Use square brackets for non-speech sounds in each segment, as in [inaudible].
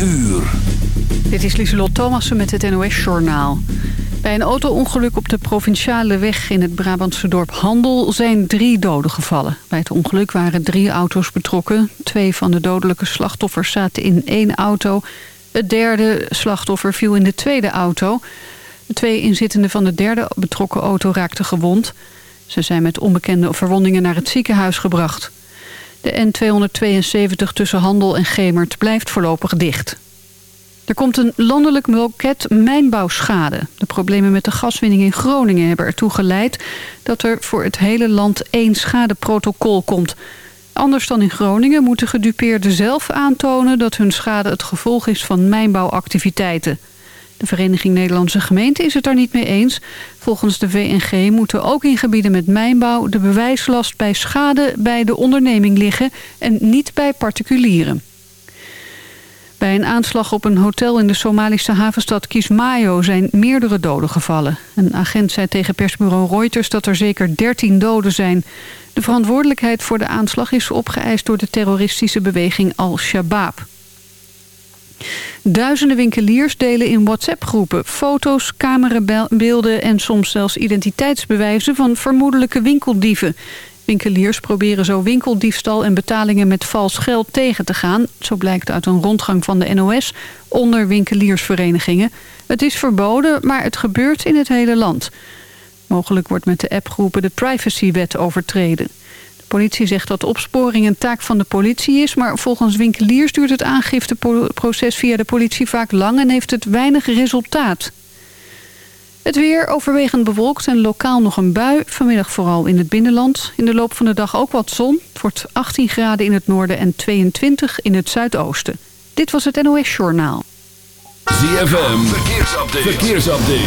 uur. Dit is Lieselot Thomassen met het NOS-journaal. Bij een auto-ongeluk op de provinciale weg in het Brabantse dorp Handel zijn drie doden gevallen. Bij het ongeluk waren drie auto's betrokken. Twee van de dodelijke slachtoffers zaten in één auto. Het derde slachtoffer viel in de tweede auto. Twee inzittenden van de derde betrokken auto raakten gewond. Ze zijn met onbekende verwondingen naar het ziekenhuis gebracht. De N272 tussen Handel en Gemert blijft voorlopig dicht. Er komt een landelijk loket mijnbouwschade. De problemen met de gaswinning in Groningen hebben ertoe geleid... dat er voor het hele land één schadeprotocol komt. Anders dan in Groningen moeten gedupeerden zelf aantonen... dat hun schade het gevolg is van mijnbouwactiviteiten. De Vereniging Nederlandse Gemeenten is het daar niet mee eens. Volgens de VNG moeten ook in gebieden met mijnbouw... de bewijslast bij schade bij de onderneming liggen... en niet bij particulieren. Bij een aanslag op een hotel in de Somalische havenstad Kismayo zijn meerdere doden gevallen. Een agent zei tegen persbureau Reuters dat er zeker 13 doden zijn. De verantwoordelijkheid voor de aanslag is opgeëist door de terroristische beweging Al-Shabaab. Duizenden winkeliers delen in WhatsApp-groepen foto's, camerabeelden en soms zelfs identiteitsbewijzen van vermoedelijke winkeldieven. Winkeliers proberen zo winkeldiefstal en betalingen met vals geld tegen te gaan. Zo blijkt uit een rondgang van de NOS onder winkeliersverenigingen. Het is verboden, maar het gebeurt in het hele land. Mogelijk wordt met de appgroepen de privacywet overtreden. De politie zegt dat opsporing een taak van de politie is... maar volgens winkeliers duurt het aangifteproces via de politie vaak lang... en heeft het weinig resultaat. Het weer overwegend bewolkt en lokaal nog een bui. Vanmiddag vooral in het binnenland. In de loop van de dag ook wat zon. Het wordt 18 graden in het noorden en 22 in het zuidoosten. Dit was het NOS Journaal. ZFM, verkeersupdate. verkeersupdate.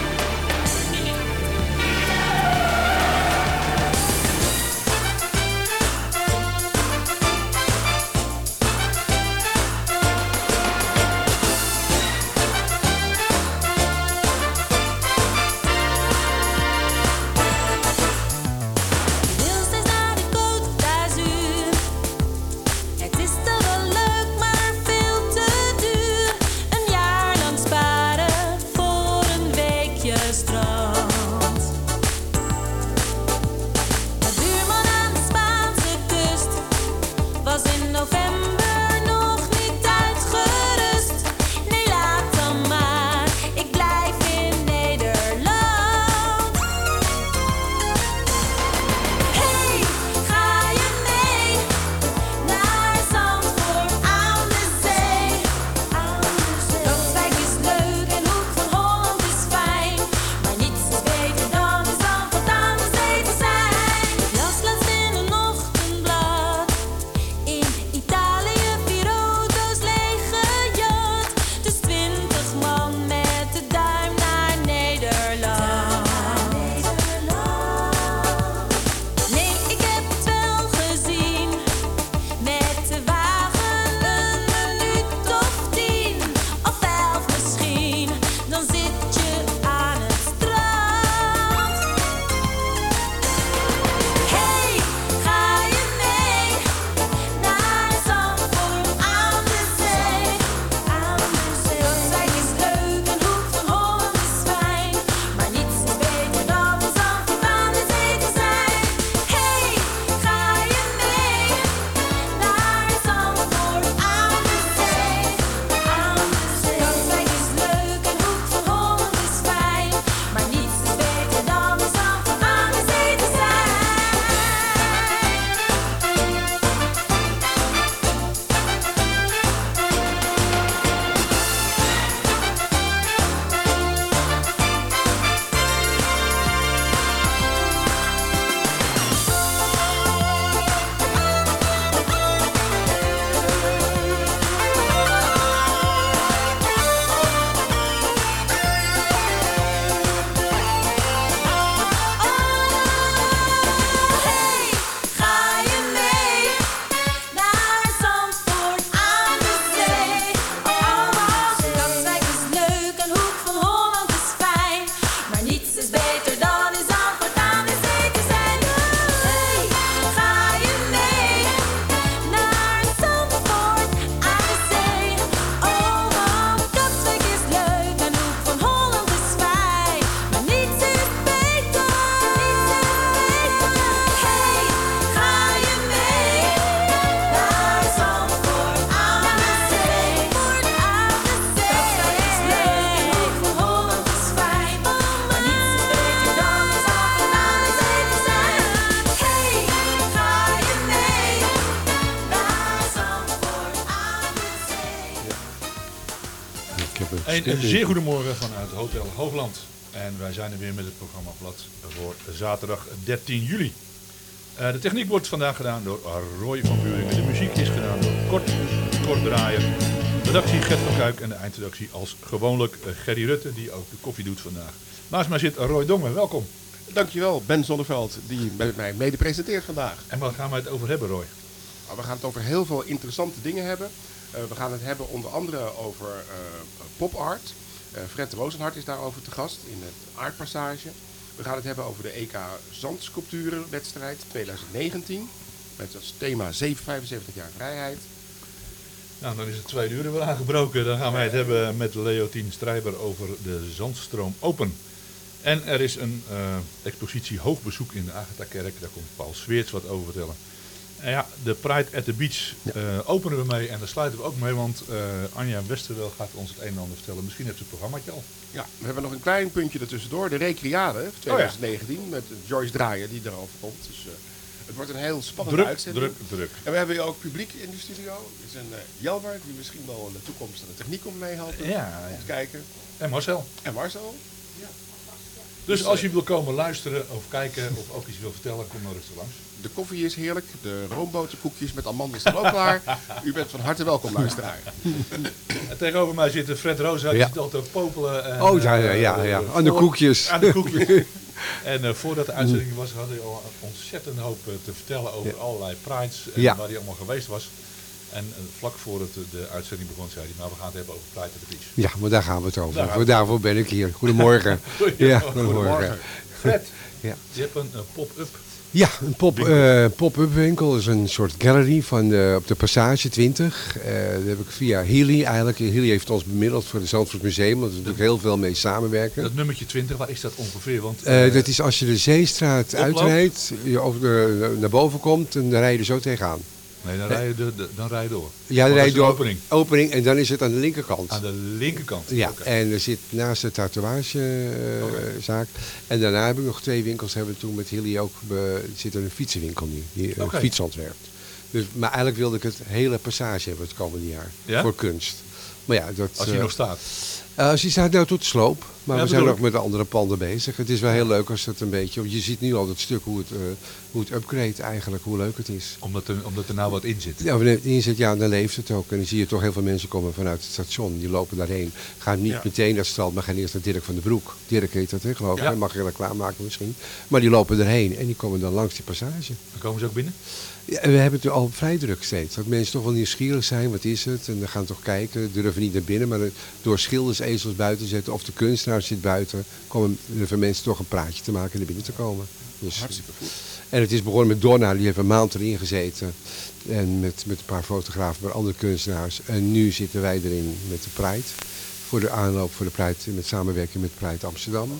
Een zeer goedemorgen vanuit Hotel Hoogland. En wij zijn er weer met het programmablad voor zaterdag 13 juli. Uh, de techniek wordt vandaag gedaan door Roy van Buringen. De muziek is gedaan door Kort, Kort Draaien. Redactie Gert van Kuik en de eindredactie als gewoonlijk Gerry Rutte, die ook de koffie doet vandaag. Naast mij zit Roy Dongen, welkom. Dankjewel, Ben Zonneveld, die met mij mede presenteert vandaag. En waar gaan we het over hebben, Roy? Nou, we gaan het over heel veel interessante dingen hebben. Uh, we gaan het hebben onder andere over pop art. Fred Rozenhart is daarover te gast in het Aardpassage. We gaan het hebben over de EK Zandsculpturenwedstrijd 2019. Met als thema 75 jaar vrijheid. Nou, dan is het twee uur weer aangebroken. Dan gaan wij het hebben met Leotien Strijber over de Zandstroom Open. En er is een expositie hoogbezoek in de Agatha-kerk. Daar komt Paul Sweerts wat over vertellen. Ja, de Pride at the Beach uh, openen we mee en daar sluiten we ook mee. Want uh, Anja Westerwel gaat ons het een en ander vertellen. Misschien heeft ze het programmaatje al. Ja, we hebben nog een klein puntje ertussendoor. De Recreade 2019 oh ja. met Joyce Draaier die erover komt. Dus uh, het wordt een heel spannende druk, uitzending. Druk, druk. En we hebben hier ook publiek in de studio. Er is een Jelmer die misschien wel in de toekomst aan de techniek komt meehelpen. Ja, ja. Om te kijken. En Marcel. En Marcel. Ja. Dus als je wil komen luisteren of kijken of ook iets wil vertellen, kom maar rustig langs. De koffie is heerlijk, de roomboterkoekjes met amandels zijn ook klaar. [laughs] U bent van harte welkom, luisteraar. En tegenover mij zit Fred Roos, ja. zit altijd te popelen. En, oh ja, ja, ja, ja. aan de koekjes. Aan de koekjes. [laughs] en uh, voordat de uitzending was, had hij al een ontzettend hoop te vertellen over ja. allerlei prides en ja. waar hij allemaal geweest was. En uh, vlak voordat de uitzending begon, zei hij, maar we gaan het hebben over Pride at the Beach. Ja, maar daar gaan we het over. Daar Daarvoor ben ik hier. Goedemorgen. [laughs] goedemorgen. Ja, goedemorgen. Fred, ja. je hebt een pop-up ja, een uh, pop-up winkel is een soort gallery van de, op de Passage 20. Uh, dat heb ik via Healy eigenlijk. Healy heeft ons bemiddeld voor het Zandvoort Museum, want we natuurlijk heel veel mee samenwerken. Dat nummertje 20, waar is dat ongeveer? Want, uh, dat is als je de Zeestraat uitrijdt, je over de, naar boven komt en dan rij je er zo tegenaan. Nee, dan rij je, de, de, dan rij je door. Ja, dan rij je door. Opening. opening. En dan is het aan de linkerkant. Aan de linkerkant? Ja, okay. en er zit naast de tatoeagezaak. Okay. En daarna heb ik nog twee winkels. Hebben we toen met Hilly ook... Be, zit er een fietsenwinkel nu. Die okay. fiets ontwerpt. Dus, maar eigenlijk wilde ik het hele passage hebben het komende jaar. Ja? Voor kunst. Maar ja, dat, Als hij uh, nog staat? Uh, als hij staat nou tot de sloop. Maar ja, we zijn ook met de andere panden bezig. Het is wel heel leuk als het een beetje... Je ziet nu al dat stuk hoe het, uh, hoe het upgrade eigenlijk, hoe leuk het is. Omdat er, omdat er nou wat in zit? Ja, wanneer het in zit, ja, dan leeft het ook. En dan zie je toch heel veel mensen komen vanuit het station. Die lopen daarheen. Gaan niet ja. meteen naar het strand, maar gaan eerst naar Dirk van den Broek. Dirk heet dat, hè, geloof ik. Ja. Mag je reclame maken misschien. Maar die lopen erheen en die komen dan langs die passage. Dan komen ze ook binnen? Ja, we hebben het al vrij druk steeds. Dat mensen toch wel nieuwsgierig zijn, wat is het? En dan gaan toch kijken, durven niet naar binnen. Maar door schilders, ezels buiten zetten of de kunstenaar zit buiten... komen er mensen toch een praatje te maken en naar binnen te komen. Dus, Hartstikke goed. En het is begonnen met Donna, die heeft een maand erin gezeten. En met, met een paar fotografen, maar andere kunstenaars. En nu zitten wij erin met de Pride. Voor de aanloop voor de Pride, met samenwerking met Pride Amsterdam.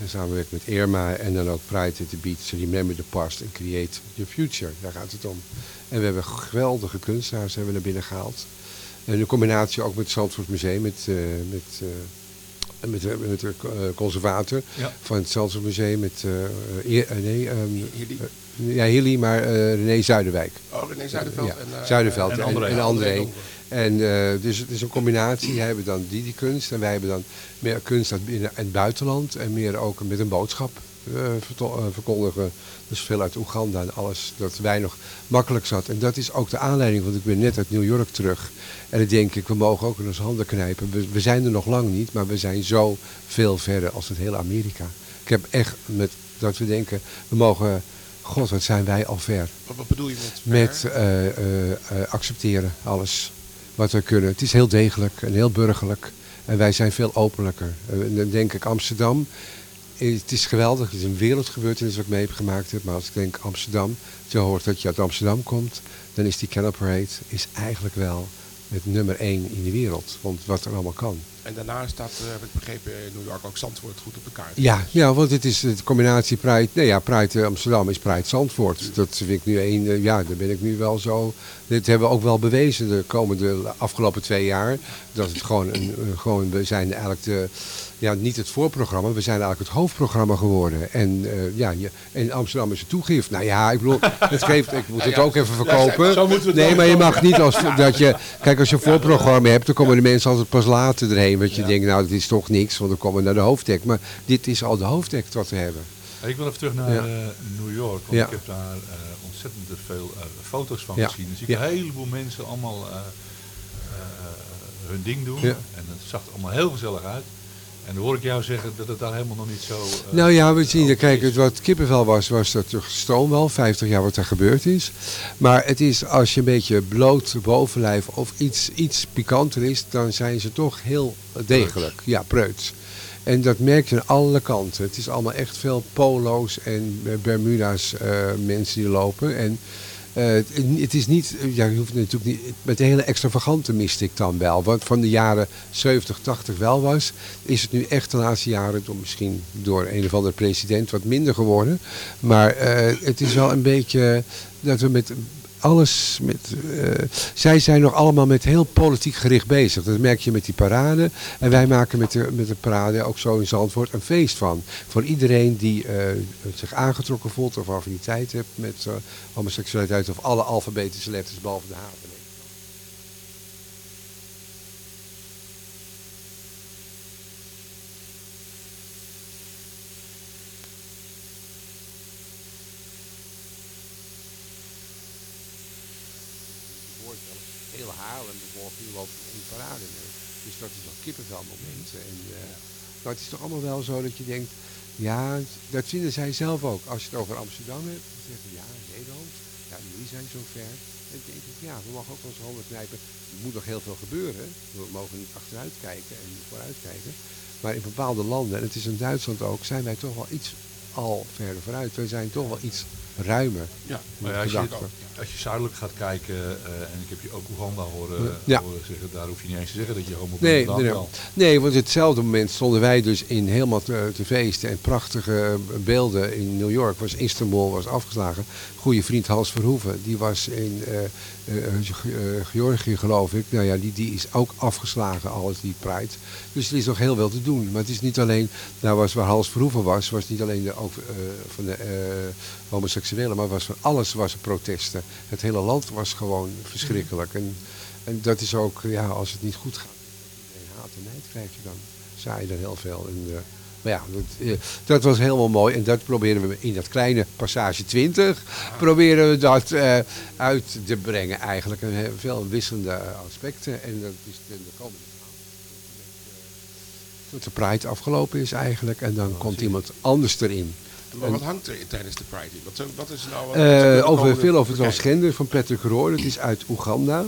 En samenwerking met Irma en dan ook Pride at the Beach. Remember the past and create your future. Daar gaat het om. En we hebben geweldige kunstenaars hebben we naar binnen gehaald. En een combinatie ook met het Zandvoort Museum, met... Uh, met uh, met de, met de conservator ja. van het Zandvoort Museum, met uh, uh, nee, um, ja, Hilly, maar uh, René Zuiderwijk. Oh, René Zuiderveld. Ja, en, Zuiderveld en, en André. En, André. en dus het is een combinatie. Wij hebben dan die, die kunst en wij hebben dan meer kunst uit binnen- en buitenland en meer ook met een boodschap verkondigen. Dus veel uit Oeganda en alles, dat wij nog makkelijk zat. En dat is ook de aanleiding, want ik ben net uit New York terug. En dan denk ik, we mogen ook in onze handen knijpen. We, we zijn er nog lang niet, maar we zijn zo veel verder als het hele Amerika. Ik heb echt met dat we denken, we mogen, god wat zijn wij al ver. Wat, bedoel je met Met uh, uh, uh, accepteren, alles wat we kunnen. Het is heel degelijk en heel burgerlijk. En wij zijn veel openlijker. dan denk ik Amsterdam het is geweldig. Het is een wereldgebeurtenis wat ik mee heb gemaakt. Maar als ik denk Amsterdam, zo hoort dat je uit Amsterdam komt, dan is die Canal is eigenlijk wel het nummer één in de wereld. Want wat er allemaal kan. En daarna staat, uh, heb ik begrepen, in New York ook Zandvoort goed op de kaart. Ja, ja want het is de combinatie Pride. Nee ja, Pride Amsterdam is Pride Zandvoort. Dat vind ik nu één, uh, ja, daar ben ik nu wel zo. Dit hebben we ook wel bewezen de komende afgelopen twee jaar. Dat het gewoon, een, gewoon we zijn eigenlijk de ja, niet het voorprogramma, we zijn eigenlijk het hoofdprogramma geworden. En uh, ja, je, in Amsterdam is het toegift. Nou ja, ik bedoel, het geeft, ik moet het ook even verkopen. zo moeten we het nee, maar je mag niet als dat je. Kijk, als je een voorprogramma hebt, dan komen de mensen altijd pas later erheen. Want je denkt, nou, dit is toch niks, want dan komen we naar de hoofdtek. Maar dit is al de hoofdtek wat we hebben. Ik wil even terug naar Ja. eh, New York, want Ja. ik heb daar eh, ontzettend veel eh, foto's van Ja. gezien. Zie ik een heleboel mensen allemaal hun ding doen. En het zag er allemaal heel gezellig uit. En dan hoor ik jou zeggen dat het daar helemaal nog niet zo... eh, Nou ja, we zien, kijk, het wat kippenvel was, was dat toch stroomwal, 50 jaar wat er gebeurd is. Maar het is, als je een beetje bloot bovenlijf of iets, iets pikanter is, dan zijn ze toch heel degelijk. Ja, preuts. En dat merk je aan alle kanten. Het is allemaal echt veel polo's en eh, Bermuda's eh, mensen die lopen. En eh, het, is niet, ja, je hoeft natuurlijk niet, met de hele extravagante miste ik dan wel. Wat van de jaren 70, 80 wel was, is het nu echt de laatste jaren, door, misschien door een of andere president, wat minder geworden. Maar eh, het is wel een beetje dat we met alles met. eh, zij zijn nog allemaal met heel politiek gericht bezig. Dat merk je met die parade. En wij maken met de, met de parade ook zo in Zandvoort een feest van. Voor iedereen die eh, zich aangetrokken voelt of affiniteit heeft met eh, homoseksualiteit of alle alfabetische letters behalve de H. voorstellen. Heel Haarlem bijvoorbeeld, die loopt in parade mee. Dus dat is wel kippenvelmomenten. En, eh, het is toch allemaal wel zo dat je denkt, ja, dat vinden zij zelf ook. Als je het over Amsterdam hebt, dan zeggen ze, ja, Nederland, ja, jullie zijn zo ver. En dan denk ja, we mogen ook onze handen knijpen. Er moet nog heel veel gebeuren. We mogen niet achteruit kijken en vooruit kijken. Maar in bepaalde landen, en het is in Duitsland ook, zijn wij toch wel iets al verder vooruit. We zijn toch wel iets ruimer. Ja, maar ja, als, je, als je zuidelijk gaat kijken, eh, en ik heb je ook Oeganda horen, Ja. horen zeggen, daar hoef je niet eens te zeggen dat je homo bent. Nee, nee, nee. wel. nee, want hetzelfde moment stonden wij dus in helemaal te, te feesten en prachtige beelden in New York. Was Istanbul was afgeslagen. Goede vriend Hans Verhoeven, die was in eh, eh, eh, Georgië geloof ik. Nou ja, die, die is ook afgeslagen, alles die Pride. Dus er is nog heel veel te doen. Maar het is niet alleen, nou was waar Hans Verhoeven was, was niet alleen de, over, eh, van de eh, homoseksuelen, maar was van alles was er protesten. Het hele land was gewoon verschrikkelijk. En, en dat is ook, ja, als het niet goed gaat, haat en nijd krijg je dan. Saai je heel veel. En, eh, maar ja, dat, eh, dat was helemaal mooi. En dat proberen we in dat kleine passage 20, proberen we dat eh, uit te brengen eigenlijk. En veel wisselende aspecten. En dat is de, de komende tot de Pride afgelopen is eigenlijk. En dan komt iemand anders erin. Maar wat hangt er tijdens de Pride in? Wat, wat is nou... wat- eh, over, veel over transgender van Patrick Roor. Dat is uit Oeganda.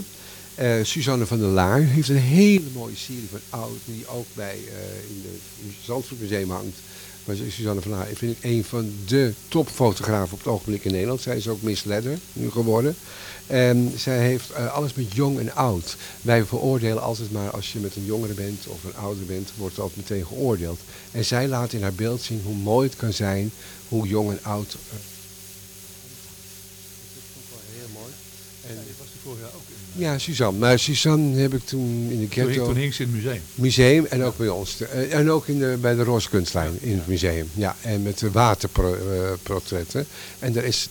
Eh, Suzanne van der Laar heeft een hele mooie serie van oud. Die ook bij eh, in het Zandvoortmuseum hangt. Maar Suzanne van der Laar vind ik een van de topfotografen op het ogenblik in Nederland. Zij is ook Miss Leather nu geworden. En zij heeft eh, alles met jong en oud. Wij veroordelen altijd maar als je met een jongere bent of een ouder bent, wordt het altijd meteen geoordeeld. En zij laat in haar beeld zien hoe mooi het kan zijn, hoe jong en oud. eh, heel mooi. En Ja, dit was er vorig jaar ook in. Ja, Suzanne. Maar Suzanne heb ik toen in de Toen, ghetto... toen hing ze in het museum. Museum en ook bij ons. Eh, En ook in de, bij de Roze Kunstlijn in het museum. Ja, en met de waterportretten. En daar is,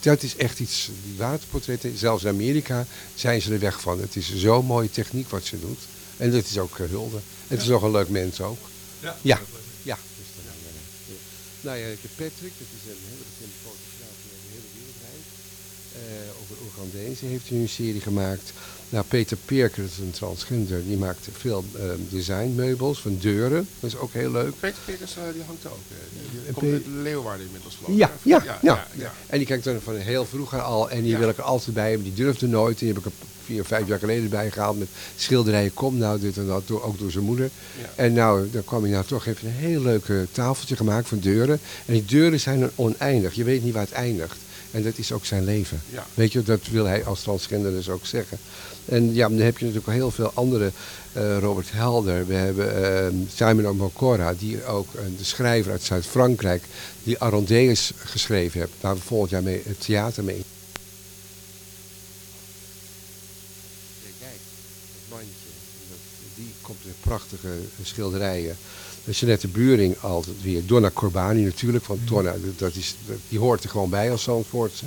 dat is echt iets, die waterportretten, zelfs in Amerika zijn ze er weg van. Het is zo'n mooie techniek wat ze doet. En dat is ook eh, hulde. Het is nog een leuk mens ook. Ja. Ja. ja. Dan, eh, nou ja, ik heb Patrick, dat is een hele bekende die over de hele wereld reist. Eh, over Oegandese heeft hij een serie gemaakt. Nou, Peter Perker, dat is een transgender, die maakt veel eh, designmeubels van deuren. Dat is ook heel leuk. Peter Peters, eh, die hangt ook. eh, die En komt uit Leeuwarden inmiddels geloof. Ja, ja, ja. En die kijkt er van heel vroeger al en die wil ik er altijd bij hebben. Die durfde nooit. Die heb ik er vier, vijf jaar geleden bij gehaald met schilderijen. Kom nou, dit en dat, ook door zijn moeder. En nou, dan kwam hij nou toch, heeft een heel leuk eh, tafeltje gemaakt van deuren. En die deuren zijn oneindig. Je weet niet waar het eindigt. En dat is ook zijn leven. Ja. Weet je, dat wil hij als transgender dus ook zeggen. En ja, dan heb je natuurlijk heel veel andere. eh, Robert Helder, we hebben eh, Simon Omokora, die ook eh, de schrijver uit Zuid-Frankrijk, die Arondeus geschreven heeft, waar we volgend jaar mee het theater mee. Kijk, dat mandje, dat, die komt er prachtige schilderijen. Jeanette Buring altijd weer. Donna Corbani natuurlijk, want Donna, dat is, die hoort er gewoon bij als Zandvoortse.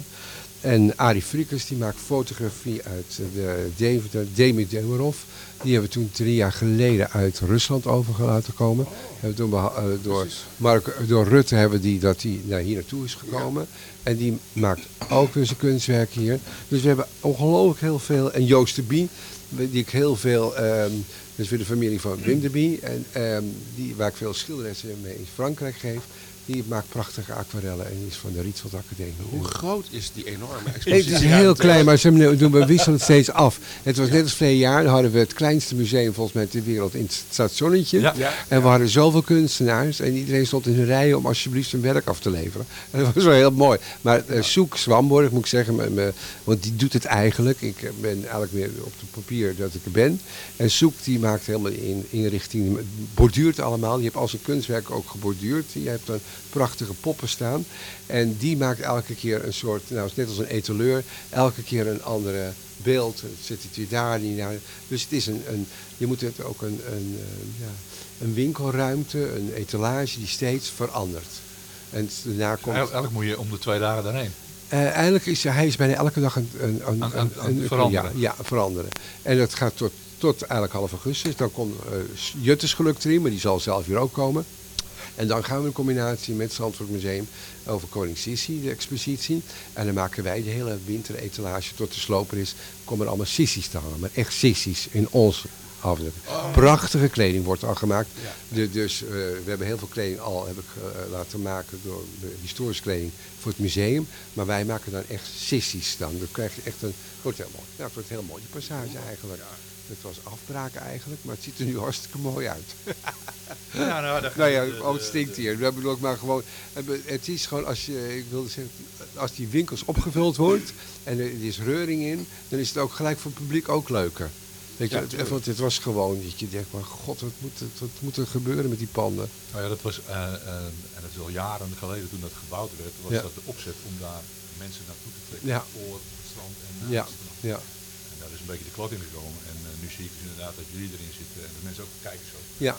En Arie Friekers, die maakt fotografie uit eh, de Deventer, Demi Demirov. Die hebben we toen drie jaar geleden uit Rusland over laten komen. Hebben toen eh, door, Mark, door Rutte hebben die dat hij naar hier naartoe is gekomen. En die maakt ook weer zijn kunstwerk hier. Dus we hebben ongelooflijk heel veel. En Joost de Bie, die ik heel veel... ehm dat is weer de familie van Wim de Bie. En ehm, die, waar ik veel schilderijen mee in Frankrijk geef. Die maakt prachtige aquarellen en is van de Rietveld Academie. Hoe groot is die enorme expositie? het is heel klein, maar ze doen, we wisselen het steeds af. Het was net als verleden jaar, dan hadden we het kleinste museum volgens mij ter wereld in het stationnetje. Ja. Ja. En we hadden zoveel kunstenaars en iedereen stond in een rij om alsjeblieft zijn werk af te leveren. En [laughs] dat was wel heel mooi. Maar eh Soek Swamborg, moet ik zeggen, met me- want die doet het eigenlijk. Ik eh, ben eigenlijk meer op het papier dat ik er ben. En Soek die maakt helemaal in inrichting, borduurt allemaal. Die heeft al zijn kunstwerk ook geborduurd. Die heeft dan prachtige poppen staan. En die maakt elke keer een soort, nou is net als een etaleur, elke keer een andere beeld. Het zit het weer daar, die daar. Dus het is een, een je moet het ook een, een, eh, ja, een winkelruimte, een etalage die steeds verandert. En daarna komt... Eigenlijk moet je om de twee dagen daarheen. Eh, eigenlijk is hij is bijna elke dag een, een, een, Aan- aan- een- aan een- veranderen. Ja, ja, veranderen. En dat gaat tot, tot eigenlijk half augustus. Dan komt eh Juttes geluk erin, maar die zal zelf hier ook komen. En dan gaan we in combinatie met het Zandvoort Museum over Koning Sissi, de expositie. En dan maken wij de hele winteretalage tot de sloper is. Komen er allemaal sissies te hangen, maar echt sissies in onze afdeling. Prachtige kleding wordt al gemaakt. De, dus eh, we hebben heel veel kleding al heb ik, eh, laten maken door de historische kleding voor het museum. Maar wij maken dan echt sissies dan. Dan krijg je echt een, wordt heel mooi. Ja, het wordt heel mooi, die passage eigenlijk. Het was afbraken eigenlijk, maar het ziet er nu hartstikke mooi uit. [laughs] Ja, nou, daar- nou ja, de- oh, het de- stinkt hier. We hebben ook maar gewoon. Het is gewoon als je, ik wilde zeggen, als die winkels opgevuld wordt en er is reuring in, dan is het ook gelijk voor het publiek ook leuker. Weet je, Ja, want het was gewoon dat je denkt, maar god, wat moet, wat moet er gebeuren met die panden? Nou ja, dat was, eh, eh, en dat is al jaren geleden toen dat gebouwd werd, was Ja. dat de opzet om daar mensen naartoe te trekken Ja. voor het strand en na Ja, het strand. ja. En daar is een beetje de klot in gekomen. Nu zie ik dus inderdaad dat jullie erin zitten en de mensen ook kijken zo. Ja.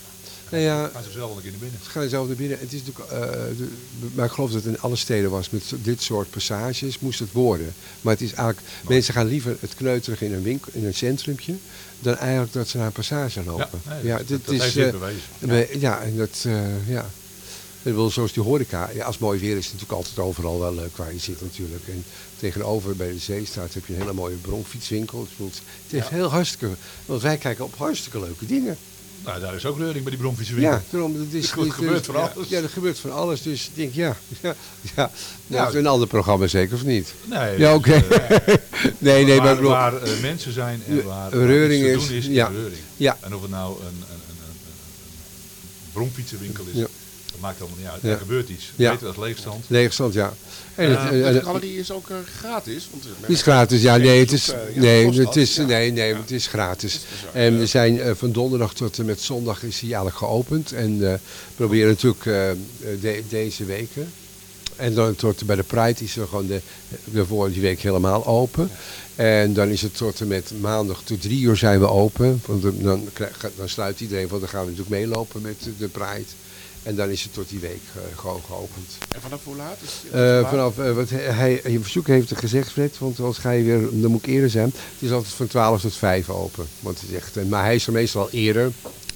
Nou ja, Gaan ze zelf wel een keer naar binnen. Ze gaan zelf naar binnen. Het is natuurlijk, eh, de- maar ik geloof dat het in alle steden was. Met dit soort passages moest het worden. Maar het is eigenlijk, mensen gaan liever het kneuterig in een winkel, in een centrumpje, dan eigenlijk dat ze naar een passage lopen. Ja, nee, dat- dit dat dit eh, bewezen. we- Ja, en dat, eh, ja. Ik wil, zoals die horeca, ja, als het mooi weer is, is het natuurlijk altijd overal wel leuk waar je zit natuurlijk. En tegenover bij de Zeestraat heb je een hele mooie bronfietswinkel. Het is- heel hartstikke, want wij kijken op hartstikke leuke dingen. Nou, daar is ook reuring bij die bronfietswinkel. Ja, daarom, dat is, [laughs] Er dat- gebeurt van alles. Ja, er gebeurt van alles. Dus ik denk, ja, [laughs] ja, ja. Nou, Nou, een ander programma zeker, of niet? Nee, Ja, dus, oké. eh, [laughs] nee, nee, maar waar, bedoel- waar eh, mensen zijn en waar, Reuring is, doen is, ja. is reuring. Ja. En of het nou een, een, een, een, een bromfietsenwinkel is, Ja. Dat maakt helemaal niet uit. Ja. Er gebeurt iets. Ja. Beter als leegstand. Leegstand, ja. En het, De en het- galerie is ook gratis. Want het is gratis, ja, nee, het is, nee, het is, nee, nee, het is gratis. En we zijn eh, van donderdag tot en met zondag is hij eigenlijk geopend. En eh, we proberen natuurlijk eh, de- deze weken. En dan tot bij de Pride is er gewoon de, de vorige week helemaal open. En dan is het tot en met maandag tot drie uur zijn we open. Want dan, dan, sluit iedereen, want dan gaan we natuurlijk meelopen met de- de Pride. En dan is het tot die week eh, gewoon geopend. En vanaf hoe laat is het? Eh, vanaf, eh, wat hij, hij, je verzoek heeft het gezegd, Fred, want als ga je weer, dan moet ik eerder zijn. Het is altijd van 12 tot 5 open. Want het is echt, maar hij is er meestal al eerder.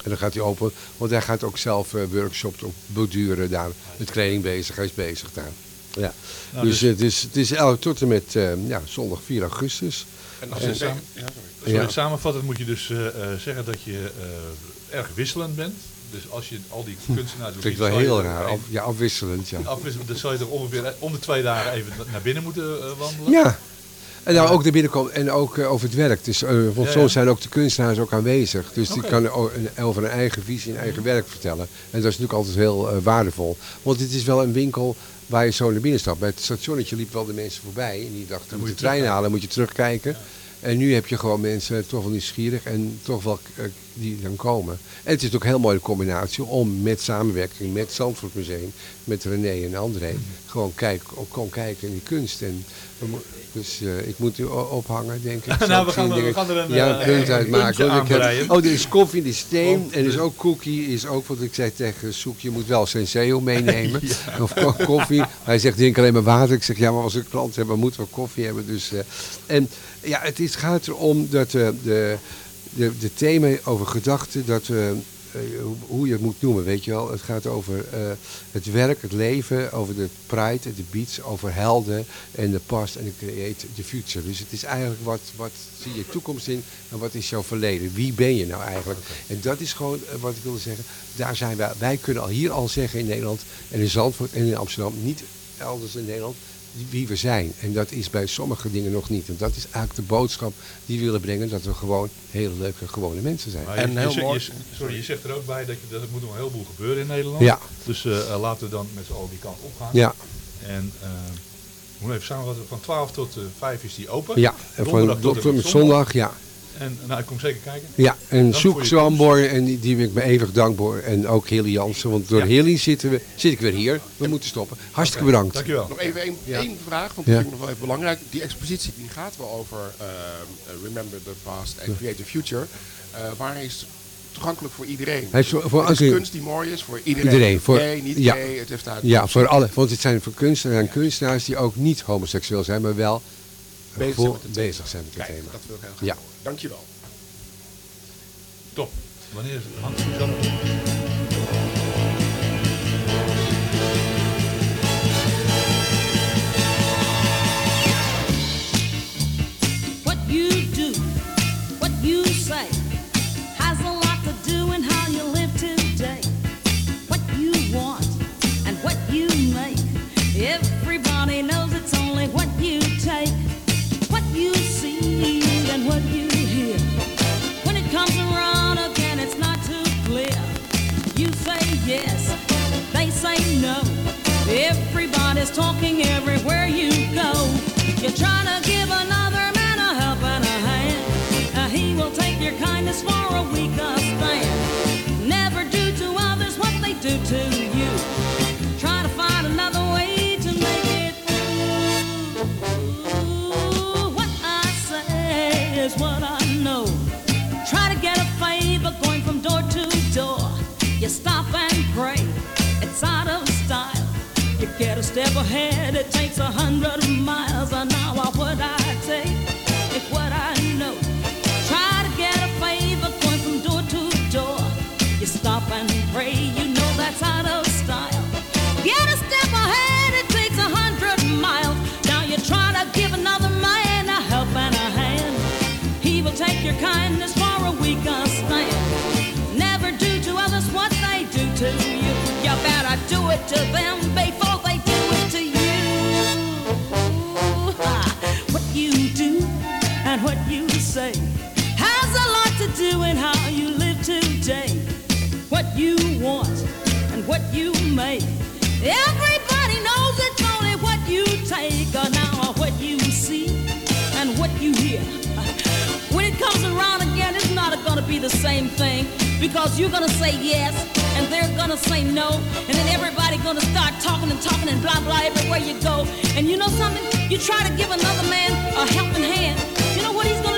En dan gaat hij open, want hij gaat ook zelf eh workshops op borduren daar. Met kleding bezig, hij is bezig daar. Ja. Nou, dus, dus- het is, het is elk tot en met eh, ja, zondag 4 augustus. En als je samen, Ja, sorry. sorry, Ja. samenvattend moet je dus zeggen dat je eh, erg wisselend bent. Dus als je al die kunstenaars... Dat vind ik wel heel raar. Af, ja, afwisselend, ja. Afwisselen, dan zou je toch ongeveer om de twee dagen even naar binnen moeten eh, wandelen. Ja. En nou ook naar binnen komen en ook eh, over het werk. Dus, eh, want Ja, ja. soms zijn ook de kunstenaars ook aanwezig. Dus die kan over een eigen visie en eigen werk vertellen. En dat is natuurlijk altijd heel waardevol. Want het is wel een winkel waar je zo naar binnen stapt. Bij het stationnetje liepen wel de mensen voorbij. En die dachten, Dan moet moet de je trein halen, moet je terugkijken. En nu heb je gewoon mensen toch wel nieuwsgierig en toch wel eh, die dan komen. En het is ook een heel mooie combinatie om met samenwerking met Zandvoort Museum, met René en André, gewoon, kijk, ook kijken in die kunst. En Dus eh, ik moet u ophangen, denk ik. [laughs] Nou, we gaan er- we gaan er een, ja, eh, punt heb- aanbreien. oh, er is koffie, er is thee. Want En er is de- ook cookie. Is ook wat ik zei tegen Soek. Je moet wel senseo [laughs] meenemen. Of ko- koffie. Hij zegt, drink alleen maar water. Ik zeg, ja, maar als we klant hebben, moeten we koffie hebben. Dus, eh, en ja, het is, gaat erom dat de, de, de thema over gedachten, dat we, hoe- hoe je het moet noemen, weet je wel. Het gaat over eh, het werk, het leven, over de pride, de beats, over helden en de past en de create the future. Dus het is eigenlijk wat, wat zie je toekomst in en wat is jouw verleden? Wie ben je nou eigenlijk? En dat is gewoon eh, wat ik wilde zeggen. Daar zijn wij, wij kunnen al hier al zeggen in Nederland en in Zandvoort en in Amsterdam, niet elders in Nederland, wie we zijn. En dat is bij sommige dingen nog niet. En dat is eigenlijk de boodschap die we willen brengen, dat we gewoon hele leuke, gewone mensen zijn. Maar je- je, sorry, je zegt er ook bij dat, je, dat er moet nog een heleboel gebeuren in Nederland. Ja. Dus eh, eh, laten we dan met z'n allen die kant op gaan. Ja. En eh we moeten even samenvatten, van 12 tot eh 5 is die open. Ja, en Donderdag van tot tot en en met met zondag, ja. En nou, ik kom zeker kijken. Ja, en Dank Zoek je Zwambor, en die, die ben ik me eeuwig dankbaar. En ook Hilly Jansen, want door Ja. Hilly zitten we, zit ik weer hier. We moeten stoppen. Hartstikke bedankt. Dankjewel. Nog even één Ja. één vraag, want Ja. dat vind ik nog wel even belangrijk. Die expositie die gaat wel over eh, eh, Remember the Past and Create the Future. Eh, waar is toegankelijk voor iedereen? Hij is voor- voor Het is kunst die mooi is voor iedereen. Iedereen. Voor, niet ja, gay, het heeft daar... ja, voor alle. Want het zijn voor kunstenaars en kunstenaars die ook niet homoseksueel zijn, maar wel Bezig voor- zijn met het thema. bezig zijn met het Kijk, thema. dat wil ik heel graag Ja. horen. Dankjewel. Top. Wanneer? Hangt Suzanne? What you do, what you say, has a lot to do in how you live today. What you want and what you Everybody's talking everywhere you go. You're trying to give another man a helping hand. Uh, he will take your kindness for a weaker stand. Never do to others what they do to you. Ahead, it takes a hundred miles an hour. What I take, if what I know. Try to get a favor going from door to door. You stop and pray, you know that's out of style. Get a step ahead, it takes a hundred miles. Now you try to give another man a help and a hand. He will take your kindness for a weaker stand. Never do to others what they do to you. You better do it to them say has a lot to do in how you live today. What you want and what you make. Everybody knows it's only what you take or now what you see and what you hear. [laughs] When it comes around again, it's not gonna be the same thing because you're gonna say yes and they're gonna say no, and then everybody gonna start talking and talking and blah blah everywhere you go. And you know something? You try to give another man a helping hand. You know what he's gonna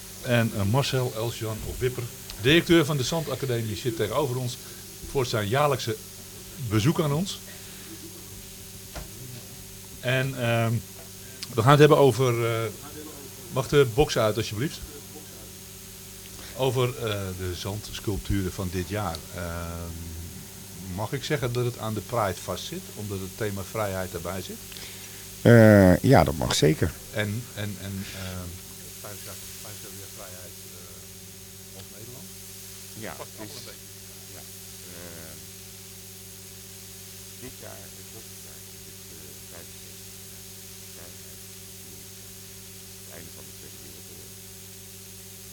En eh, Marcel Elsjan of Wipper, directeur van de Zandacademie, zit tegenover ons voor zijn jaarlijkse bezoek aan ons. En ehm, we gaan het hebben over. eh, mag de box uit alsjeblieft? Over eh, de zandsculpturen van dit jaar. Ehm, mag ik zeggen dat het aan de Pride vastzit, omdat het thema vrijheid erbij zit? Ja, dat mag zeker. En, en, en ehm 75 75 jaar vrijheid eh ons Nederland? Ja, Past het is- allemaal een beetje. ja, eh, dit jaar, het volgend jaar, is het uh, 75 jaar vrijheid. Het einde van de Tweede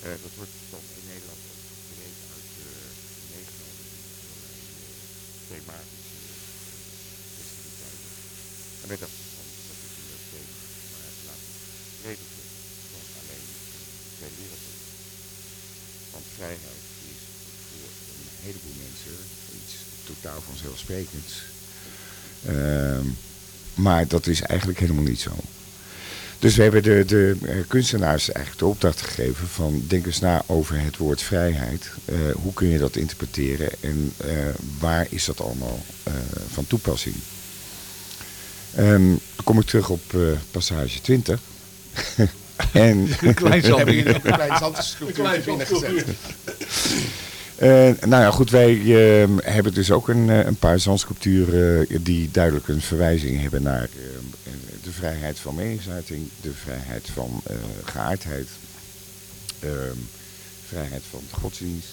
Eh, dat wordt dan in Nederland ook breed uit eh, meegenomen in allerlei eh, thematische eh, festiviteiten. En wij dachten van, dat is een leuk thema, maar laten we het breder dan alleen de Tweede Wereldoorlog. Want vrijheid iets totaal vanzelfsprekends. Ehm, maar dat is eigenlijk helemaal niet zo. Dus we hebben de, de eh, kunstenaars eigenlijk de opdracht gegeven van denk eens na over het woord vrijheid. Eh, hoe kun je dat interpreteren en eh, waar is dat allemaal eh, van toepassing? Ehm, dan kom ik terug op eh, passage 20. [laughs] en, Een klein [laughs] een klein Eh, nou ja, goed, wij ehm, hebben dus ook een, eh, een paar zandsculpturen eh, die duidelijk een verwijzing hebben naar de vrijheid van meningsuiting, de vrijheid van geaardheid, ehm, vrijheid van godsdienst.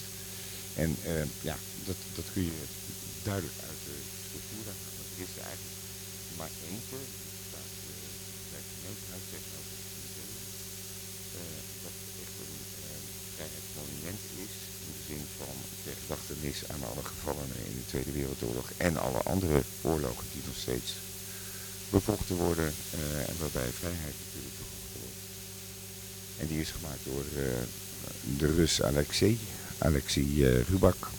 En ehm, ja, dat, dat kun je duidelijk uit de sculptuur halen. Er is eigenlijk maar eentje, die gedachtenis aan alle gevallenen in de Tweede Wereldoorlog en alle andere oorlogen die nog steeds bevochten worden eh, en waarbij vrijheid natuurlijk bevochten wordt. En die is gemaakt door eh, de Rus Alexei, Alexei eh, Rubak.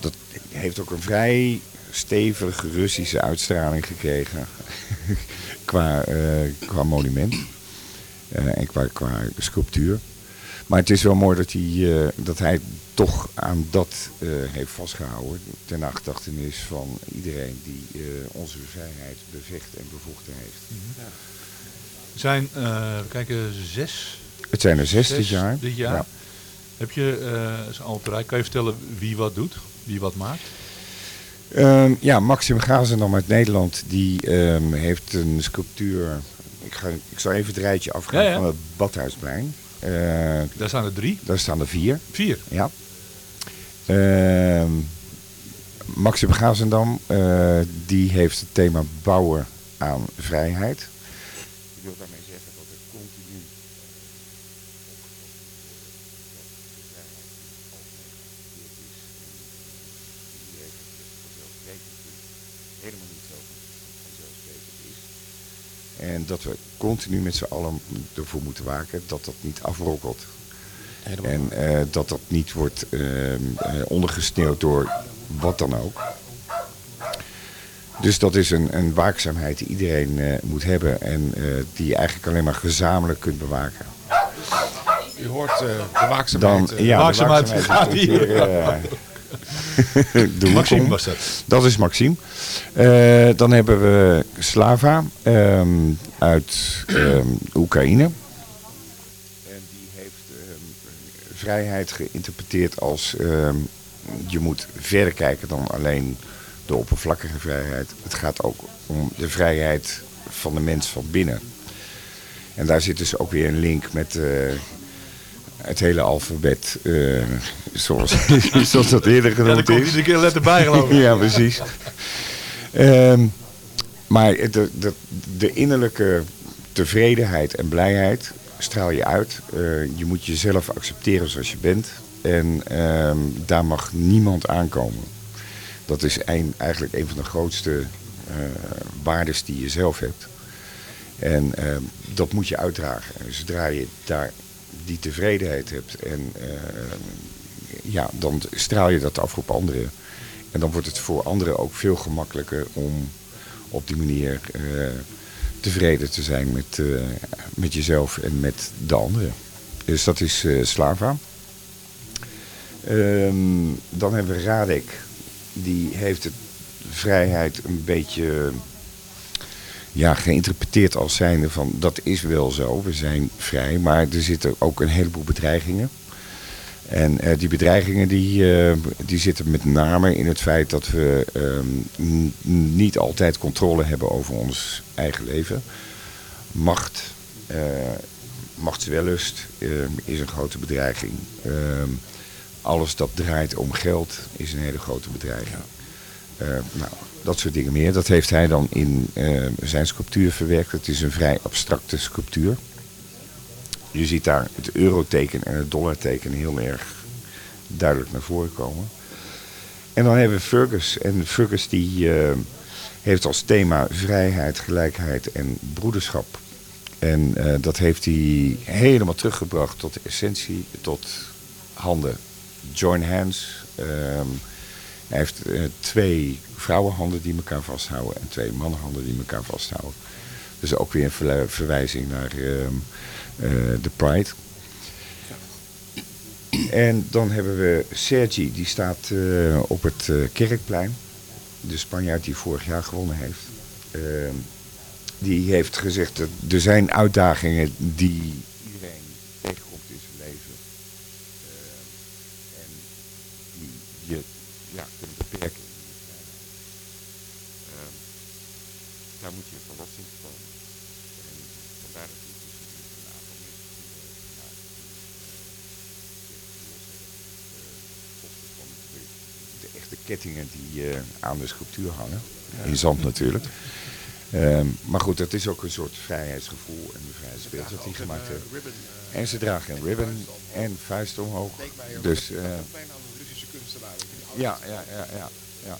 Dat heeft ook een vrij stevige Russische uitstraling gekregen [laughs] qua, qua monument en qua, qua sculptuur. Maar het is wel mooi dat hij, dat hij toch aan dat eh, heeft vastgehouden. Ten nagedachtenis van iedereen die eh, onze vrijheid bevecht en bevochten heeft. Er zijn, eh, we kijken, zes. Het zijn er zes dit jaar. Dit jaar. Ja. Heb je, is al te rijk, kan je vertellen wie wat doet? Wie wat maakt? Ehm, ja, Maxim Gazendam uit Nederland, die ehm, heeft een sculptuur. Ik, ga, ik zal even het rijtje afgaan Ja, ja. van het Badhuisplein. Eh, Daar staan er drie. Daar staan er vier. Vier? Ja. Ehm, Maxim Gazendam, eh, die heeft het thema bouwen aan vrijheid. Ik wil daarmee zeggen dat het continu helemaal niet zo vanzelfsprekend is. En dat we continu met z'n allen ervoor moeten waken dat dat niet afbrokkelt. En eh, dat dat niet wordt ehm, eh, ondergesneeuwd door wat dan ook. Dus dat is een, een waakzaamheid die iedereen eh, moet hebben en eh, die je eigenlijk alleen maar gezamenlijk kunt bewaken. U hoort eh, de waakzaamheid. Dan, ja, waakzaamheid de waakzaamheid gaat hier. [laughs] de Maxime was dat. Dat is Maxime. Eh, dan hebben we Slava ehm, uit ehm, Oekraïne. En die heeft ehm, vrijheid geïnterpreteerd als je moet verder kijken dan alleen de oppervlakkige vrijheid. Het gaat ook om de vrijheid van de mens van binnen. En daar zit dus ook weer een link met eh, het hele alfabet, eh, zoals, [laughs] zoals dat eerder Ja, genoemd is. iedere keer letter bij, geloof ik. ja, precies. Ehm, maar de, de, de innerlijke tevredenheid en blijheid straal je uit. Eh, je moet jezelf accepteren zoals je bent. En ehm, daar mag niemand aankomen. Dat is een, eigenlijk een van de grootste eh waardes die je zelf hebt. En ehm, dat moet je uitdragen. En zodra je daar die tevredenheid hebt, en, ehm, ja, dan straal je dat af op anderen. En dan wordt het voor anderen ook veel gemakkelijker om op die manier eh, tevreden te zijn met, eh, met jezelf en met de anderen. Dus dat is eh, Slava. Ehm, dan hebben we Radek. Die heeft de vrijheid een beetje ja, geïnterpreteerd als zijnde van dat is wel zo, we zijn vrij, maar er zitten ook een heleboel bedreigingen. En eh, die bedreigingen die, eh, die zitten met name in het feit dat we ehm, niet altijd controle hebben over ons eigen leven. Macht, eh, machtswellust is een grote bedreiging. Ehm, alles dat draait om geld is een hele grote bedreiging. Nou, dat soort dingen meer. Dat heeft hij dan in eh, zijn sculptuur verwerkt. Het is een vrij abstracte sculptuur. je ziet daar het euroteken en het dollarteken heel erg duidelijk naar voren komen. En dan hebben we Fergus. En Fergus die eh, heeft als thema vrijheid, gelijkheid en broederschap. En eh, dat heeft hij helemaal teruggebracht tot de essentie, tot handen. Join hands. Ehm, hij heeft eh, twee vrouwenhanden die elkaar vasthouden en twee mannenhanden die elkaar vasthouden. Dus ook weer een verwijzing naar ehm, eh, de Pride. En dan hebben we Sergi, die staat eh, op het Kerkplein. De Spanjaard die vorig jaar gewonnen heeft. Ehm, die heeft gezegd dat er zijn uitdagingen die iedereen tegenkomt in zijn leven. Ehm, en die je ja, kunt beperken. in je vrijheid. Ehm, daar moet je een verlossing komen. En vandaar dat ik dus een aantal mensen die we vandaag van de, de echte kettingen die eh, aan de sculptuur hangen. In zand natuurlijk. Ehm, maar goed, dat is ook een soort vrijheidsgevoel en bevrijdingsbeeld dat die gemaakt hebben. En ze dragen een ribbon en vuist omhoog. Dus, eh, bijna een Russische kunstenaar. weet je, die ja, ja, ja, ja, ja.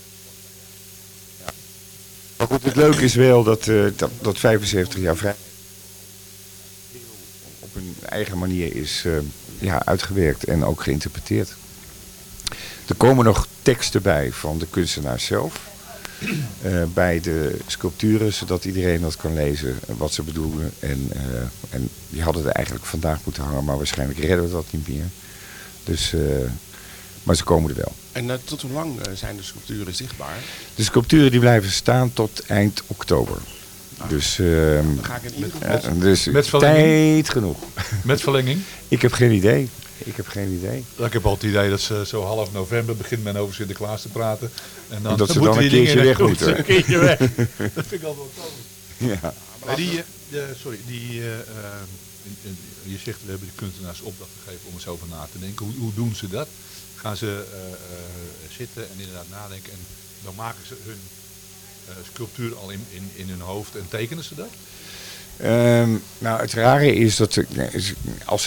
Maar goed, het leuke is wel dat, eh, dat, dat 75 jaar vrij op een eigen manier is eh, ja, uitgewerkt en ook geïnterpreteerd. Er komen nog teksten bij van de kunstenaar zelf. eh, bij de sculpturen, zodat iedereen dat kan lezen eh, wat ze bedoelen. En, eh, en die hadden er eigenlijk vandaag moeten hangen, maar waarschijnlijk redden we dat niet meer. Dus, eh, maar ze komen er wel. En tot hoe lang zijn de sculpturen zichtbaar? De sculpturen die blijven staan tot eind oktober. Dus, ehm, ga ik in ieder geval- dus Met verlenging? tijd genoeg. Met verlenging? [laughs] Ik heb geen idee. Ik heb geen idee. Ik heb al het idee dat ze zo half november begint men over Sinterklaas te praten. En dan, En dat ze moeten dan een die dingen keertje weg moeten moeten. Een keertje weg. dat vind ik altijd wel komisch. Ja. Maar die, eh, de- sorry, die, eh, eh, je zegt we hebben de kunstenaars opdracht gegeven om eens over na te denken. Hoe, hoe doen ze dat? Gaan ze zitten en inderdaad nadenken en dan maken ze hun sculptuur al in, in, in hun hoofd en tekenen ze dat? Ehm, nou, het rare is dat er- als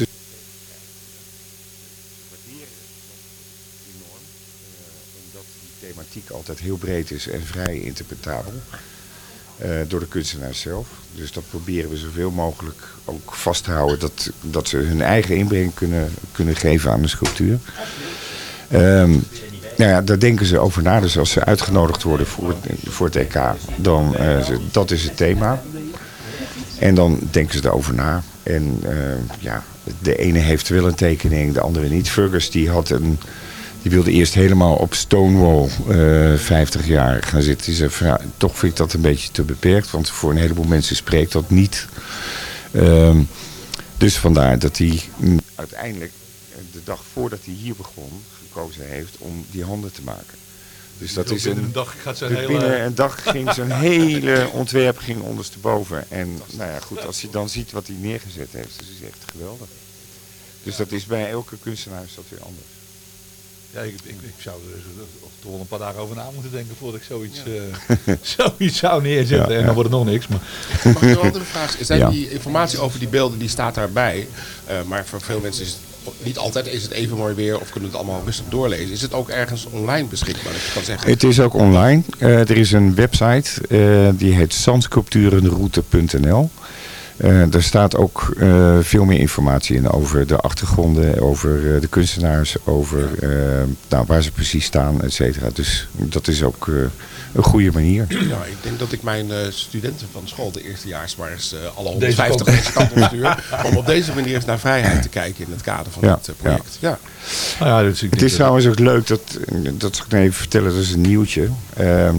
omdat die thematiek altijd heel breed is en vrij interpretabel eh, door de kunstenaar zelf. Dus dat proberen we zoveel mogelijk ook vast te houden dat, dat ze hun eigen inbreng kunnen, kunnen geven aan de sculptuur. Ehm, nou ja, daar denken ze over na. Dus als ze uitgenodigd worden voor, voor het EK, dan ze- dat is het thema. En dan denken ze erover na. En eh, ja, de ene heeft wel een tekening, de andere niet. Fergus die had een, die wilde eerst helemaal op Stonewall eh 50 jaar gaan zitten. Die zei, van, ja, toch vind ik dat een beetje te beperkt, want voor een heleboel mensen spreekt dat niet. Ehm, dus vandaar dat hij mm, uiteindelijk eh, de dag voordat hij hier begon gekozen heeft om die handen te maken. Dus dat is een, dag gaat zijn dus hele- binnen een dag ging zijn [laughs] hele ontwerp ging ondersteboven. En nou ja, goed, als je dan ziet wat hij neergezet heeft, dat is echt geweldig. Dus dat is bij elke kunstenaar is dat weer anders. Ja, ik, ik, ik zou er toch wel een paar dagen over na moeten denken voordat ik zoiets, eh, [laughs] zoiets zou neerzetten. Ja, en ja. dan wordt het nog niks. Maar... Mag ik nog een andere vraag? Zijn Ja. die informatie over die beelden, die staat daarbij. Eh, maar voor veel mensen is het niet altijd is het even mooi weer of kunnen het allemaal rustig doorlezen. Is het ook ergens online beschikbaar? Dat je kan zeggen. Het is ook online. Eh, er is een website, eh, die heet zandsculpturenroute.nl. Eh daar staat ook eh, veel meer informatie in over de achtergronden, over eh, de kunstenaars, over nou, waar ze precies staan, et cetera. Dus dat is ook eh, een goede manier. Ja, [clears throat] ik denk dat ik mijn eh, studenten van school, de eerstejaars, maar eens eh, alle Deze 150 kant. deze kant op stuur. [laughs] Om op deze manier eens naar vrijheid te kijken in het kader van Ja, eh, project. Ja. Nou ja, dus ik Het is trouwens ook leuk, dat, dat zal ik nou even vertellen, dat is een nieuwtje. Ehm,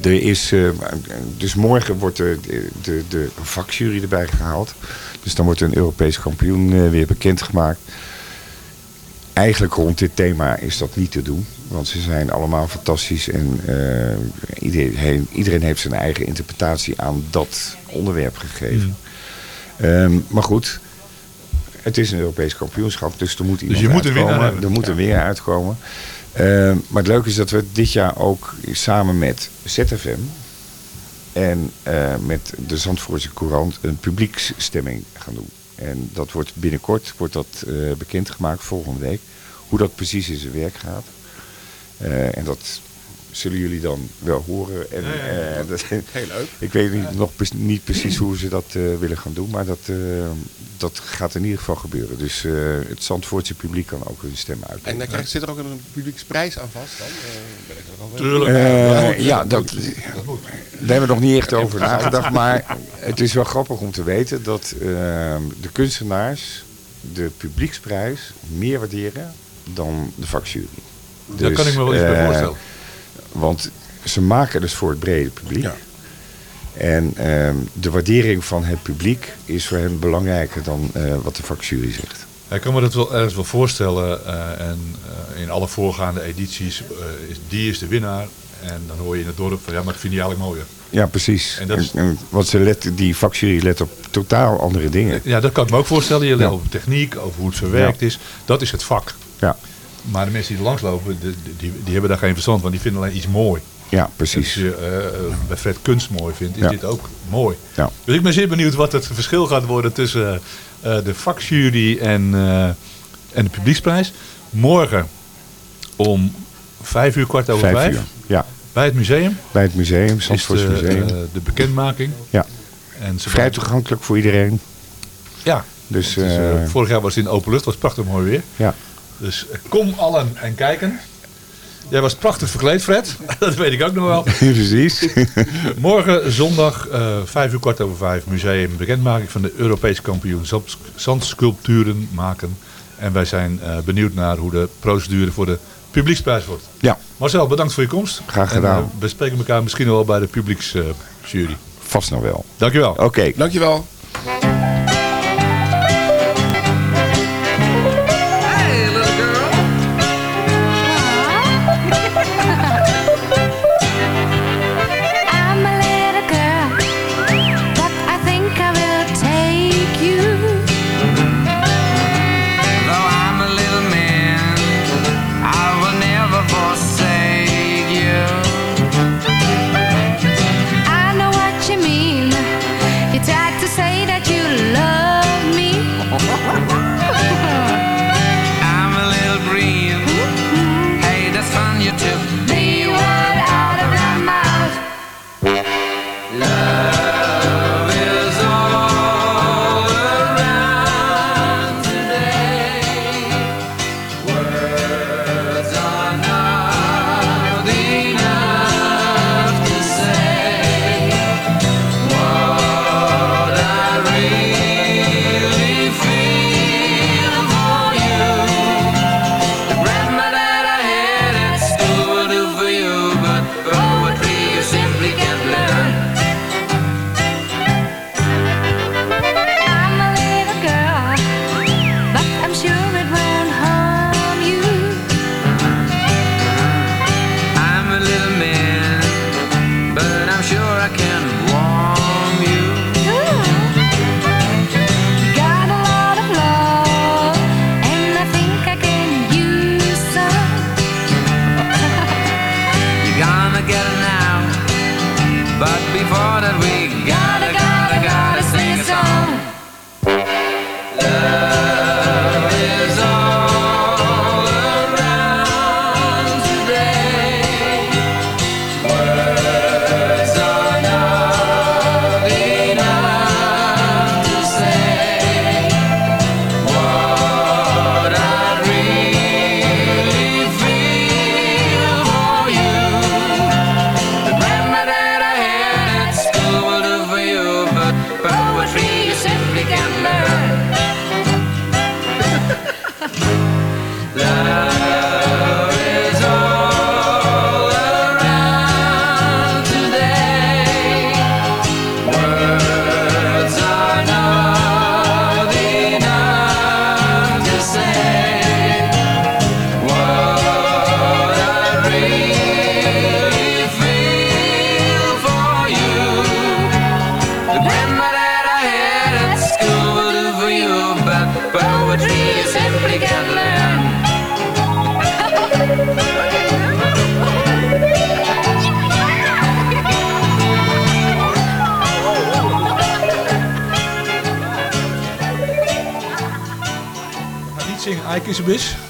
er is, eh, dus morgen wordt de, de, de, vakjury erbij gehaald. Dus dan wordt een Europees kampioen eh, weer bekendgemaakt. Eigenlijk rond dit thema is dat niet te doen. Want ze zijn allemaal fantastisch en eh, iedereen, iedereen heeft zijn eigen interpretatie aan dat onderwerp gegeven. Ehm, maar goed, het is een Europees kampioenschap, dus er moet iemand je moet een winnaar uitkomen. hebben. Er moet een winnaar uitkomen. Ehm, maar het leuke is dat we dit jaar ook samen met ZFM en eh, met de Zandvoortse Courant een publieksstemming gaan doen. En dat wordt binnenkort wordt dat, eh, bekendgemaakt, volgende week. Hoe dat precies in zijn werk gaat. Eh, en dat zullen jullie dan wel horen. En, Ja, ja, ja. eh, dat, Heel leuk. [laughs] Ik weet niet, nog niet precies hoe ze dat eh, willen gaan doen. Maar dat, eh, dat gaat in ieder geval gebeuren. Dus eh, het Zandvoortse publiek kan ook hun stem uit. En dan krijg, zit er ook een publieksprijs aan vast dan? Eh, ja, dat, daar hebben we nog niet echt over nagedacht. Maar het is wel grappig om te weten dat eh, de kunstenaars de publieksprijs meer waarderen dan de vakjury. Daar kan ik me wel iets bij eh, voorstellen. Want ze maken dus voor het brede publiek. En ehm, de waardering van het publiek is voor hen belangrijker dan eh, wat de vakjury zegt. Ik kan me dat wel ergens wel voorstellen. eh, en eh, in alle voorgaande edities, is, die is de winnaar. En dan hoor je in het dorp van, ja, maar dat vind je eigenlijk mooier. Ja, precies. En dat is- En- en want ze let, die vakjury let op totaal andere dingen. Ja, dat kan ik me ook voorstellen. Je let Ja. op techniek, over hoe het verwerkt is. Dat is het vak. Ja. Maar de mensen die er langslopen, die, die, die hebben daar geen verstand van. Die vinden alleen iets mooi. Ja, precies. Als je eh, bij Fred kunst mooi vindt, is Ja. dit ook mooi. Ja. Dus ik ben zeer benieuwd wat het verschil gaat worden tussen eh, de vakjury en, eh, en de publieksprijs. Morgen om vijf uur, kwart over Vijf vijf. uur, ja. Bij het museum. Bij het museum, is Zandvoorts de, Museum. eh, de bekendmaking. Ja. En ze Vrij toegankelijk voor iedereen. Ja. Dus, is, eh, eh, vorig jaar was het in open lucht, was prachtig mooi weer. Ja. Dus eh, kom allen en kijken. Jij was prachtig verkleed, Fred. [laughs] Dat weet ik ook nog wel. [laughs] Precies. [laughs] Morgen zondag, eh vijf uur kwart over vijf, museum bekendmaking van de Europese kampioen zand- zandsculpturen maken. En wij zijn eh, benieuwd naar hoe de procedure voor de publieksprijs wordt. Ja. Marcel, bedankt voor je komst. Graag En, gedaan. eh, we spreken elkaar misschien wel bij de publieksjury. Vast nog wel. Dankjewel. Oké. Dankjewel.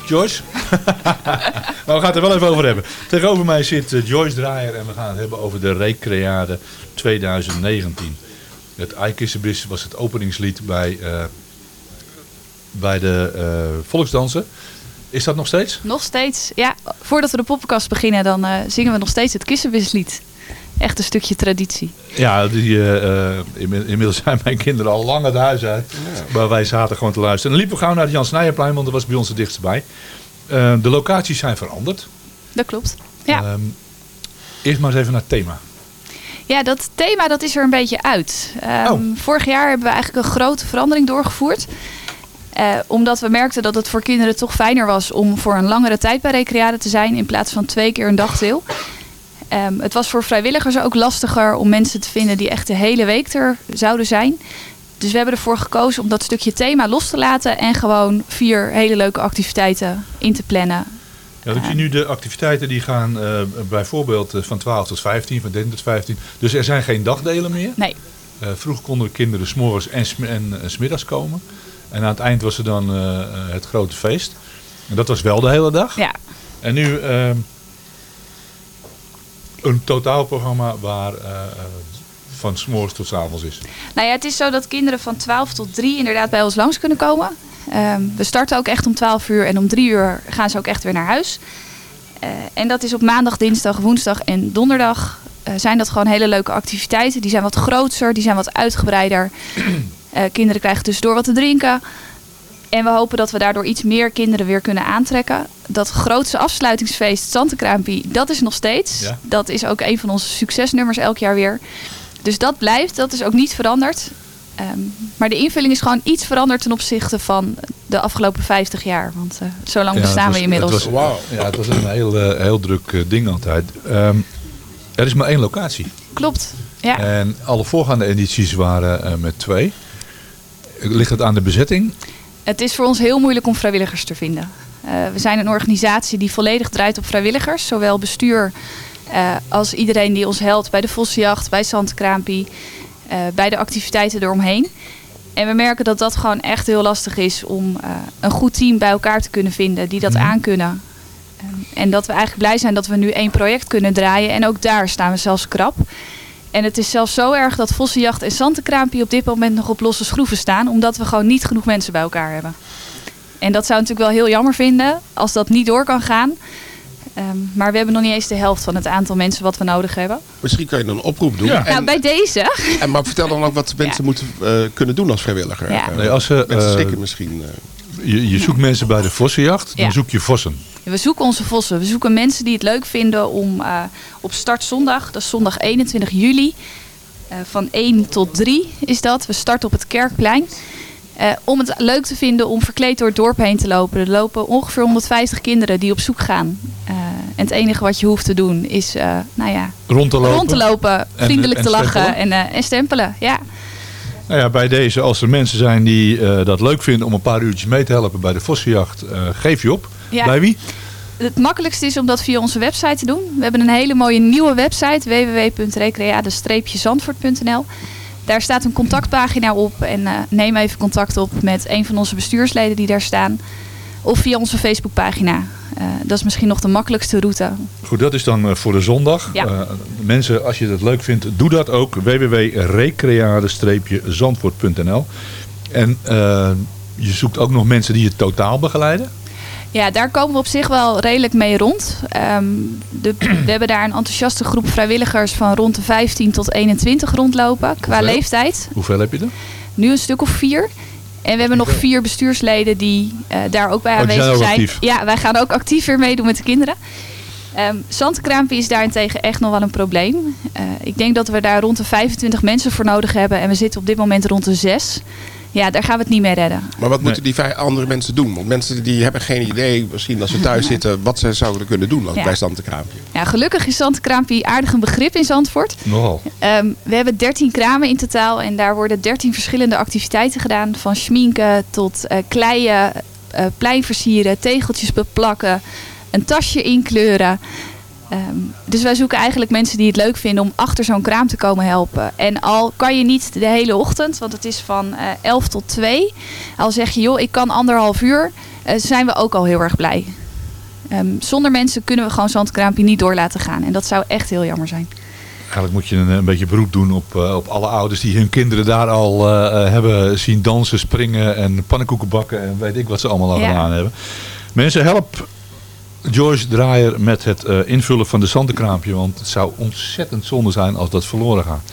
Joyce. maar [laughs] we gaan het er wel even over hebben. Tegenover mij zit eh, Joyce Draaier en we gaan het hebben over de Recreade 2019. Het I Kiss a Bis was het openingslied bij, eh, bij de eh, volksdansen. Is dat nog steeds? Nog steeds, ja. Voordat we de poppenkast beginnen, dan zingen we nog steeds het kissenwislied. Echt een stukje traditie. Ja, die, eh, eh, inmi- inmiddels zijn mijn kinderen al lang het huis uit. Maar wij zaten gewoon te luisteren. En dan liepen we gauw naar het Jan Snijerplein, want dat was bij ons het dichtst bij. Eh, de locaties zijn veranderd. Dat klopt. Ja. Ehm, eerst maar eens even naar het thema. Ja, dat thema dat is er een beetje uit. Ehm, Vorig jaar hebben we eigenlijk een grote verandering doorgevoerd. Eh, omdat we merkten dat het voor kinderen toch fijner was om voor een langere tijd bij Recreade te zijn in plaats van twee keer een dagdeel. Ehm, het was voor vrijwilligers ook lastiger om mensen te vinden die echt de hele week er zouden zijn. Dus we hebben ervoor gekozen om dat stukje thema los te laten en gewoon vier hele leuke activiteiten in te plannen. Ja, ik zie nu de activiteiten die gaan eh, bijvoorbeeld eh, van 12 tot 15, van 13 tot 15. Dus er zijn geen dagdelen meer. Nee. Eh, vroeger konden kinderen s'morgens en, sm en eh, 's middags komen. En aan het eind was er dan het grote feest. En dat was wel de hele dag. Ja. En nu ehm, een totaalprogramma waar eh, van s'morgens tot 's avonds is. Nou ja, het is zo dat kinderen van 12 tot 3 inderdaad bij ons langs kunnen komen. Ehm, we starten ook echt om 12 uur en om 3 uur gaan ze ook echt weer naar huis. Eh, en dat is op maandag, dinsdag, woensdag en donderdag. eh, zijn dat gewoon hele leuke activiteiten. Die zijn wat groter, die zijn wat uitgebreider. [clears throat] Kinderen krijgen tussendoor wat te drinken. En we hopen dat we daardoor iets meer kinderen weer kunnen aantrekken. Dat grootste afsluitingsfeest, Zantekraampie, dat is nog steeds. Ja. Dat is ook een van onze succesnummers elk jaar weer. Dus dat blijft, dat is ook niet veranderd. Ehm, maar de invulling is gewoon iets veranderd ten opzichte van de afgelopen 50 jaar. Want eh, zo lang Ja, bestaan we inmiddels. Het was, ja, het was een heel, eh, heel druk eh, ding altijd. Ehm, er is maar één locatie. Klopt. Ja. En alle voorgaande edities waren eh, met twee. Ligt het aan de bezetting? Het is voor ons heel moeilijk om vrijwilligers te vinden. Eh, we zijn een organisatie die volledig draait op vrijwilligers. Zowel bestuur eh, als iedereen die ons helpt bij de Vossenjacht, bij Zandkraampie, eh, bij de activiteiten eromheen. En we merken dat dat gewoon echt heel lastig is om een goed team bij elkaar te kunnen vinden die dat aankunnen. Ehm, en dat we eigenlijk blij zijn dat we nu één project kunnen draaien. En ook daar staan we zelfs krap. En het is zelfs zo erg dat Vossenjacht en Zantekraampie op dit moment nog op losse schroeven staan. Omdat we gewoon niet genoeg mensen bij elkaar hebben. En dat zou ik natuurlijk wel heel jammer vinden als dat niet door kan gaan. Ehm, maar we hebben nog niet eens de helft van het aantal mensen wat we nodig hebben. Misschien kan je dan een oproep doen. Nou, En, bij deze. en, maar vertel dan ook wat [laughs] mensen moeten eh, kunnen doen als vrijwilliger. Ja. Eh, Nee, als ze, mensen eh, schrikken misschien. eh. Je, je zoekt mensen bij de Vossenjacht, dan Ja. zoek je vossen. We zoeken onze vossen. We zoeken mensen die het leuk vinden om eh, op start zondag, dat is zondag 21 juli, eh, van 1 tot 3 is dat. We starten op het Kerkplein. Eh, om het leuk te vinden om verkleed door het dorp heen te lopen. Er lopen ongeveer 150 kinderen die op zoek gaan. En het enige wat je hoeft te doen is, nou ja, Rond te lopen. rond te lopen, En- vriendelijk en te lachen en, en stempelen. Ja. Nou ja, bij deze, als er mensen zijn die eh, dat leuk vinden om een paar uurtjes mee te helpen bij de Vossenjacht, eh, geef je op. Ja. Bij wie? Het makkelijkste is om dat via onze website te doen. We hebben een hele mooie nieuwe website www.recreade-zandvoort.nl. Daar staat een contactpagina op en eh, neem even contact op met een van onze bestuursleden die daar staan. Of via onze Facebookpagina. Eh dat is misschien nog de makkelijkste route. Goed, dat is dan eh, voor de zondag. Ja. Eh, mensen, als je het leuk vindt, doe dat ook. www.recreade-zandvoort.nl En je zoekt ook nog mensen die het totaal begeleiden. Ja, daar komen we op zich wel redelijk mee rond. Ehm, de, we hebben daar een enthousiaste groep vrijwilligers van rond de 15 tot 21 rondlopen qua Hoeveel? leeftijd. Hoeveel heb je er? Nu een stuk of vier. En we hebben nog vier bestuursleden die eh, daar ook bij Oh, zijn aanwezig zijn. Ja, wij gaan ook actief weer meedoen met de kinderen. Zandkraampie is daarentegen echt nog wel een probleem. Eh, ik denk dat we daar rond de 25 mensen voor nodig hebben. En we zitten op dit moment rond de 6. Ja, daar gaan we het niet mee redden. Maar wat moeten die vijf andere mensen doen? Want mensen die hebben geen idee, misschien als ze thuis zitten, wat ze zouden kunnen doen als Ja. bij Zantekraampje. Ja, gelukkig is Zandkraampie aardig een begrip in Zandvoort. Nogal. Ehm, we hebben 13 kramen in totaal en daar worden 13 verschillende activiteiten gedaan. Van schminken tot eh, kleien, eh, plein versieren, tegeltjes beplakken, een tasje inkleuren. Ehm, dus wij zoeken eigenlijk mensen die het leuk vinden om achter zo'n kraam te komen helpen. En al kan je niet de hele ochtend, want het is van eh 11 tot 2. Al zeg je, joh, ik kan anderhalf uur. eh, zijn we ook al heel erg blij. Ehm, zonder mensen kunnen we gewoon Zandkraampje niet door laten gaan. En dat zou echt heel jammer zijn. Eigenlijk moet je een, een beetje beroep doen op, eh, op alle ouders die hun kinderen daar al eh, eh, hebben zien dansen, springen en pannenkoeken bakken en weet ik wat ze allemaal al Ja. gedaan hebben. Mensen, help Joyce Draaier met het eh, invullen van de zandenkraampje, want het zou ontzettend zonde zijn als dat verloren gaat.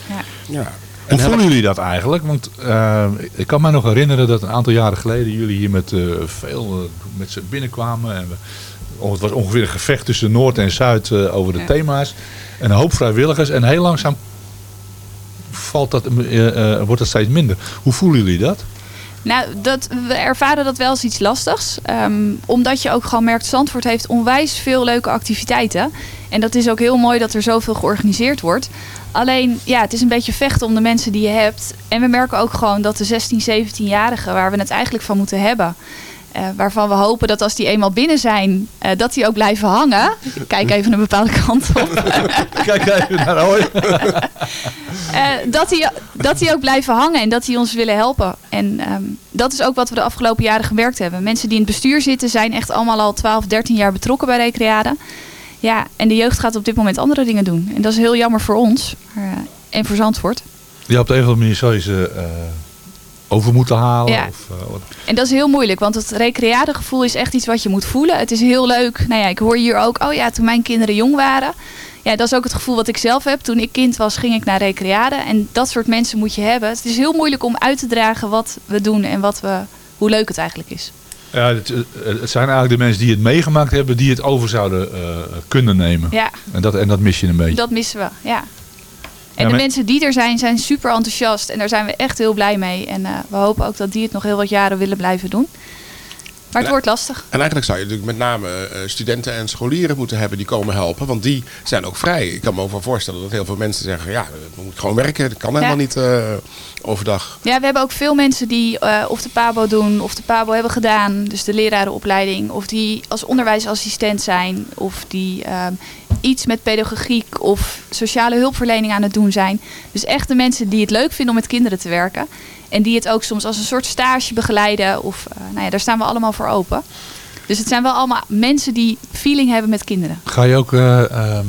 Ja. Hoe voelen jullie dat eigenlijk? Want eh, ik kan me nog herinneren dat een aantal jaren geleden jullie hier met eh, veel met ze binnenkwamen. En we, oh, het was ongeveer een gevecht tussen Noord en Zuid eh, over de Ja. thema's. En een hoop vrijwilligers. En heel langzaam valt dat, wordt dat steeds minder. Hoe voelen jullie dat? Nou, dat, we ervaren dat wel als iets lastigs. Ehm, omdat je ook gewoon merkt, Zandvoort heeft onwijs veel leuke activiteiten. En dat is ook heel mooi dat er zoveel georganiseerd wordt. Alleen, ja, het is een beetje vechten om de mensen die je hebt. En we merken ook gewoon dat de 16, 17-jarigen, waar we het eigenlijk van moeten hebben... eh, waarvan we hopen dat als die eenmaal binnen zijn, eh, dat die ook blijven hangen. Kijk even een bepaalde kant op. [laughs] Kijk even naar Roy. [laughs] Eh, dat, die, dat die ook blijven hangen en dat die ons willen helpen. En ehm, dat is ook wat we de afgelopen jaren gewerkt hebben. Mensen die in het bestuur zitten zijn echt allemaal al 12, 13 jaar betrokken bij Recreade. Ja, en de jeugd gaat op dit moment andere dingen doen. En dat is heel jammer voor ons maar, eh, en voor Zandvoort. Ja, op de een of andere manier zou je ze eh, over moeten halen. Ja. Of, wat- En dat is heel moeilijk, want het recreade gevoel is echt iets wat je moet voelen. Het is heel leuk. Nou ja, ik hoor hier ook, oh ja, toen mijn kinderen jong waren. Ja, dat is ook het gevoel wat ik zelf heb. Toen ik kind was, ging ik naar recreade. En dat soort mensen moet je hebben. Het is heel moeilijk om uit te dragen wat we doen en wat we, hoe leuk het eigenlijk is. ja, het, eh, het zijn eigenlijk de mensen die het meegemaakt hebben, die het over zouden eh, kunnen nemen. Ja. En, dat, en dat mis je een beetje. Dat missen we, ja. En de mensen die er zijn, zijn super enthousiast. En daar zijn we echt heel blij mee. En eh, we hopen ook dat die het nog heel wat jaren willen blijven doen. Maar het wordt lastig. En eigenlijk zou je natuurlijk met name eh, studenten en scholieren moeten hebben die komen helpen. Want die zijn ook vrij. Ik kan me ook wel voorstellen dat heel veel mensen zeggen... ja, we moeten gewoon werken. Dat kan helemaal Ja. niet eh, overdag. Ja, we hebben ook veel mensen die eh, of de PABO doen of de PABO hebben gedaan. Dus de lerarenopleiding. Of die als onderwijsassistent zijn. Of die ehm, iets met pedagogiek of sociale hulpverlening aan het doen zijn. Dus echt de mensen die het leuk vinden om met kinderen te werken. En die het ook soms als een soort stage begeleiden. Of, eh, nou ja, daar staan we allemaal voor open. Dus het zijn wel allemaal mensen die feeling hebben met kinderen. Ga je ook eh, ehm,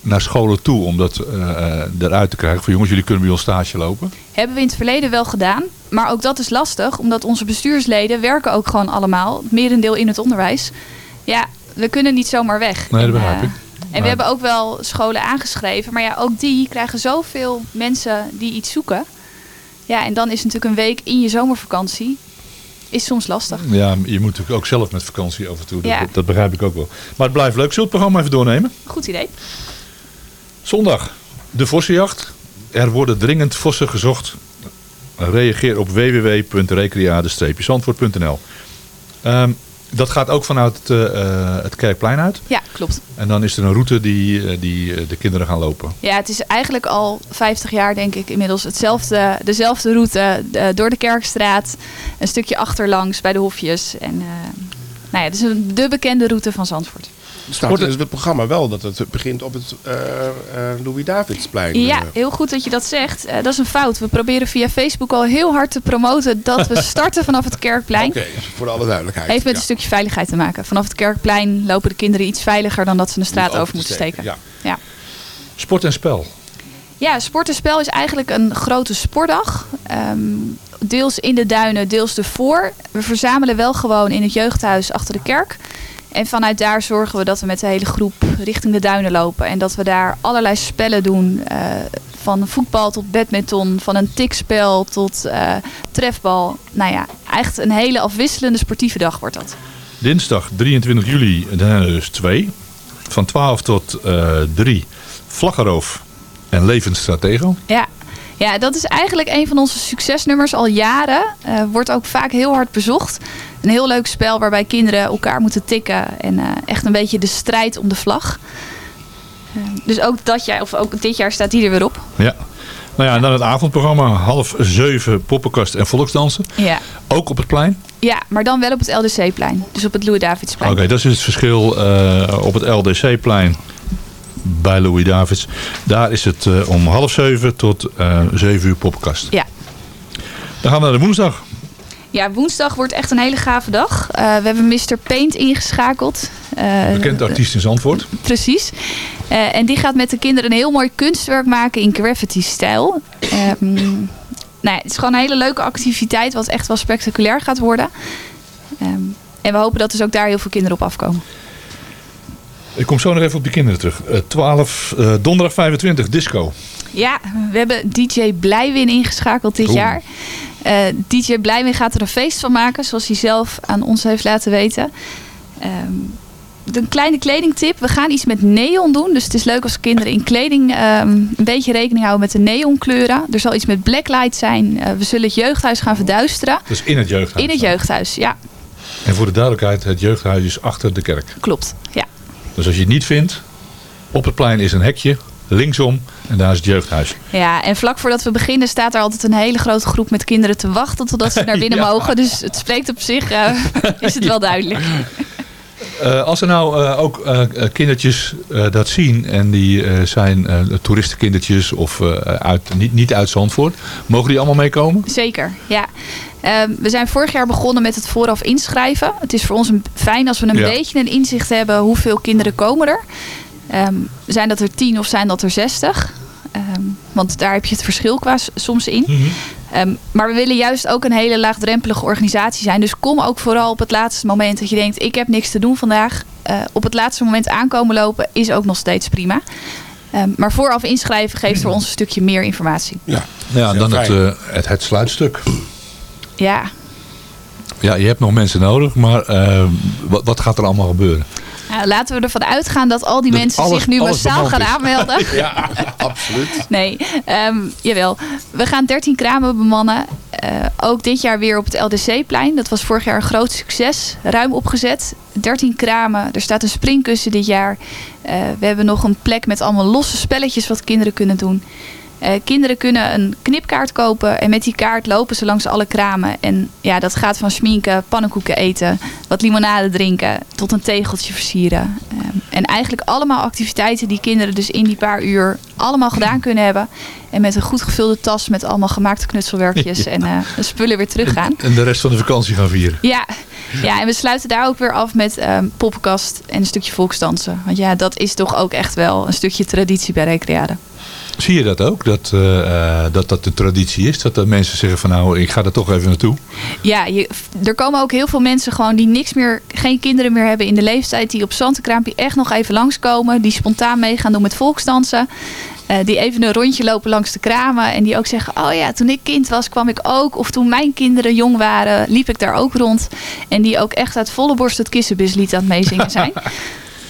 naar scholen toe om dat eh, eruit te krijgen? Van jongens, jullie kunnen bij ons stage lopen. Hebben we in het verleden wel gedaan. Maar ook dat is lastig, omdat onze bestuursleden werken ook gewoon allemaal, het merendeel in het onderwijs. Ja, we kunnen niet zomaar weg. Nee, dat begrijp ik. En Maar- we hebben ook wel scholen aangeschreven, maar ja, ook die krijgen zoveel mensen die iets zoeken. Ja, en dan is natuurlijk een week in je zomervakantie, is soms lastig. Ja, je moet natuurlijk ook zelf met vakantie af en toe. Dat, Ja. dat begrijp ik ook wel. Maar het blijft leuk. Zullen we het programma even doornemen? Goed idee. Zondag, de vossenjacht. Er worden dringend vossen gezocht. Reageer op www.recreade-zandvoort.nl Dat gaat ook vanuit het, eh, eh, het Kerkplein uit. Ja, klopt. En dan is er een route die, eh, die de kinderen gaan lopen. Ja, het is eigenlijk al 50 jaar denk ik inmiddels hetzelfde, dezelfde route door de Kerkstraat, een stukje achterlangs bij de Hofjes. En eh, nou ja, het is een, de bekende route van Zandvoort. In het programma wel dat het begint op het eh, eh, Louis-Davidsplein. Ja, Eh, heel goed dat je dat zegt. Eh, dat is een fout. We proberen via Facebook al heel hard te promoten dat we [laughs] starten vanaf het Kerkplein. Oké, voor alle duidelijkheid. Heeft met Ja. een stukje veiligheid te maken. Vanaf het Kerkplein lopen de kinderen iets veiliger dan dat ze de straat over over, te moeten steken, steken. ja. Ja. Sport en spel. Ja, sport en spel is eigenlijk een grote sportdag. Ehm, deels in de duinen, deels ervoor. We verzamelen wel gewoon in het jeugdhuis achter de kerk. En vanuit daar zorgen we dat we met de hele groep richting de duinen lopen. En dat we daar allerlei spellen doen. eh, van voetbal tot badminton, van een tikspel tot eh, trefbal. Nou ja, echt een hele afwisselende sportieve dag wordt dat. Dinsdag 23 juli, dan zijn er dus twee. Van 12 tot eh 3. Vlaggeroof en Levensstratego. Ja. ja, dat is eigenlijk een van onze succesnummers al jaren. Wordt ook vaak heel hard bezocht. Een heel leuk spel waarbij kinderen elkaar moeten tikken. En eh, echt een beetje de strijd om de vlag. Eh, dus ook, dat jaar, of ook dit jaar staat die er weer op. Ja. Nou ja, en dan het avondprogramma. Half zeven poppenkast en volksdansen. Ja. Ook op het plein. ja, maar dan wel op het LDC-plein. Dus op het Louis-Davidsplein. Oké, dat is het verschil eh, op het LDC-plein bij Louis Davids. Daar is het eh, om half zeven tot eh zeven uur poppenkast. Ja. Dan gaan we naar de woensdag. Ja, woensdag wordt echt een hele gave dag. Eh, we hebben Mr. Paint ingeschakeld. Eh, Bekend artiest in Zandvoort. Precies. Eh, en die gaat met de kinderen een heel mooi kunstwerk maken in graffiti-stijl. Ehm, nou ja, het is gewoon een hele leuke activiteit, wat echt wel spectaculair gaat worden. Ehm, en we hopen dat dus ook daar heel veel kinderen op afkomen. Ik kom zo nog even op die kinderen terug. Eh, 12, eh, donderdag 25, disco. Ja, we hebben DJ Blijwin ingeschakeld dit Oeh. jaar. Eh, DJ Blijwin gaat er een feest van maken, zoals hij zelf aan ons heeft laten weten. Ehm, een kleine kledingtip. We gaan iets met neon doen. Dus het is leuk als kinderen in kleding ehm, een beetje rekening houden met de neonkleuren. Er zal iets met blacklight zijn. Eh, we zullen het jeugdhuis gaan verduisteren. Dus in het jeugdhuis. In het jeugdhuis, ja. En voor de duidelijkheid, het jeugdhuis is achter de kerk. Klopt, ja. Dus als je het niet vindt, op het plein is een hekje, linksom, en daar is het jeugdhuis. Ja, en vlak voordat we beginnen staat er altijd een hele grote groep met kinderen te wachten totdat ze naar binnen [laughs] Ja. mogen. Dus het spreekt op zich, eh, [laughs] is het wel duidelijk. Eh, als er nou eh, ook kindertjes dat zien en die zijn toeristenkindertjes of uit, niet, niet uit Zandvoort, mogen die allemaal meekomen? Zeker, ja. Ehm, we zijn vorig jaar begonnen met het vooraf inschrijven. Het is voor ons een- fijn als we een Ja. beetje een inzicht hebben hoeveel kinderen komen er. Ehm, zijn dat er tien of zijn dat er zestig? Ehm, want daar heb je het verschil qua soms in. Ehm, maar we willen juist ook een hele laagdrempelige organisatie zijn. Dus kom ook vooral op het laatste moment dat je denkt... ik heb niks te doen vandaag. Eh, op het laatste moment aankomen lopen is ook nog steeds prima. Ehm, maar vooraf inschrijven geeft voor ons een stukje meer informatie. Ja, ja dan het, eh, het, het sluitstuk. Ja, Ja, je hebt nog mensen nodig, maar eh, wat, wat gaat er allemaal gebeuren? Nou, laten we ervan uitgaan dat al die Dat mensen alles- zich nu massaal gaan aanmelden. [laughs] Ja, absoluut. Nee, ehm, jawel. We gaan 13 kramen bemannen. Eh, ook dit jaar weer op het LDC-plein. Dat was vorig jaar een groot succes. Ruim opgezet. 13 kramen. Er staat een springkussen dit jaar. Eh, we hebben nog een plek met allemaal losse spelletjes wat kinderen kunnen doen. Eh, kinderen kunnen een knipkaart kopen en met die kaart lopen ze langs alle kramen. En ja, dat gaat van schminken, pannenkoeken eten, wat limonade drinken, tot een tegeltje versieren. Ehm, en eigenlijk allemaal activiteiten die kinderen dus in die paar uur allemaal gedaan kunnen hebben. En met een goed gevulde tas met allemaal gemaakte knutselwerkjes [laughs] Ja. en eh, de spullen weer teruggaan. En de rest van de vakantie gaan vieren. Ja. ja, en we sluiten daar ook weer af met ehm, poppenkast en een stukje volksdansen. Want ja, dat is toch ook echt wel een stukje traditie bij Recreade. Zie je dat ook? Dat, eh, eh, dat dat de traditie is? Dat de mensen zeggen van nou, ik ga er toch even naartoe. Ja, je, er komen ook heel veel mensen gewoon die niks meer, geen kinderen meer hebben in de leeftijd. Die op Zantenkraampje echt nog even langskomen. Die spontaan mee gaan doen met volksdansen. Eh, die even een rondje lopen langs de kramen. En die ook zeggen, oh ja, toen ik kind was kwam ik ook. Of toen mijn kinderen jong waren, liep ik daar ook rond. En die ook echt uit volle borst het kissenbislied aan het meezingen zijn. [laughs]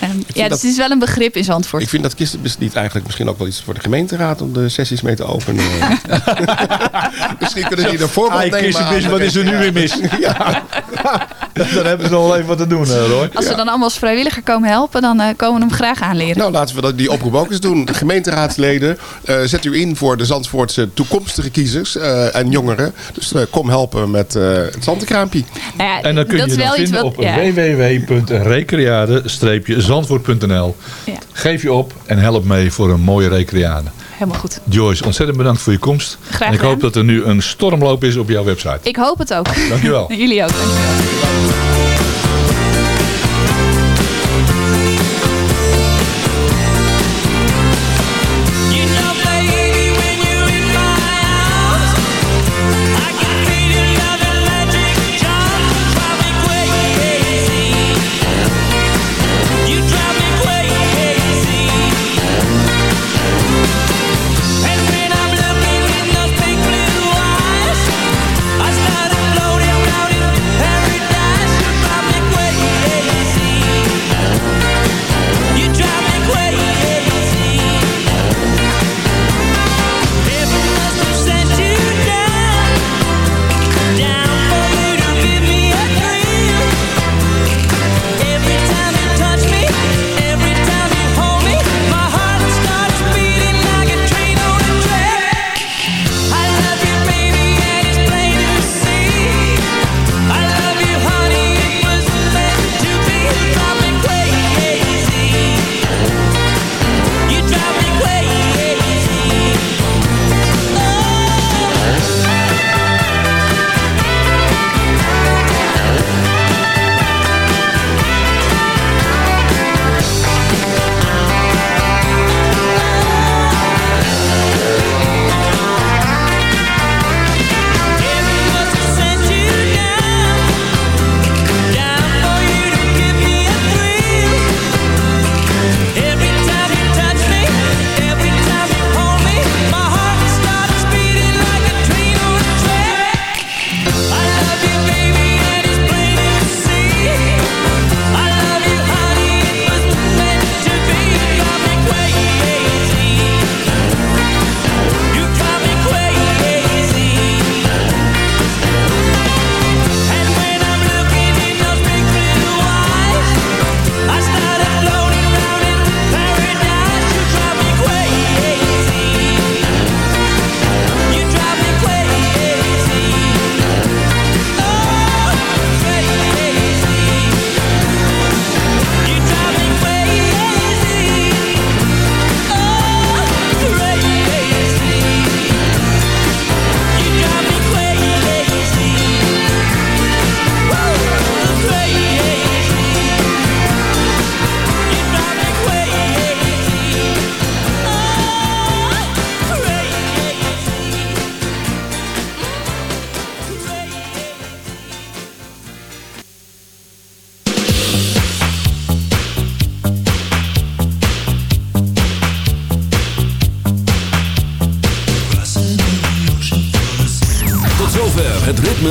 Ehm, ja, dus dat- het is wel een begrip in Zandvoort. Ik vind dat kistenbeslied eigenlijk misschien ook wel iets voor de gemeenteraad om de sessies mee te openen. [laughs] misschien kunnen die er voorbeeld Ai, nemen. kissenbis, aan wat is er nu weer mis? [laughs] ja. [laughs] Dan hebben ze nog wel even wat te doen, eh, Roy. Als we dan allemaal als vrijwilliger komen helpen, dan eh, komen we hem graag aanleren. Nou, laten we dat- die oproep ook eens doen. De gemeenteraadsleden, eh, zet u in voor de Zandvoortse toekomstige kiezers eh, en jongeren. Dus eh, kom helpen met eh, het zandenkraampje. Nou ja, En dan kun dat je wel iets vinden wat- op ja. www.recreade-zandvoort.nl. Ja. Geef je op en help mee voor een mooie recreade. Helemaal goed. Joyce, ontzettend bedankt voor je komst. Graag en ik hoop dat er nu een stormloop is op jouw website. Ik hoop het ook. Dankjewel. [laughs] Jullie ook. Dankjewel.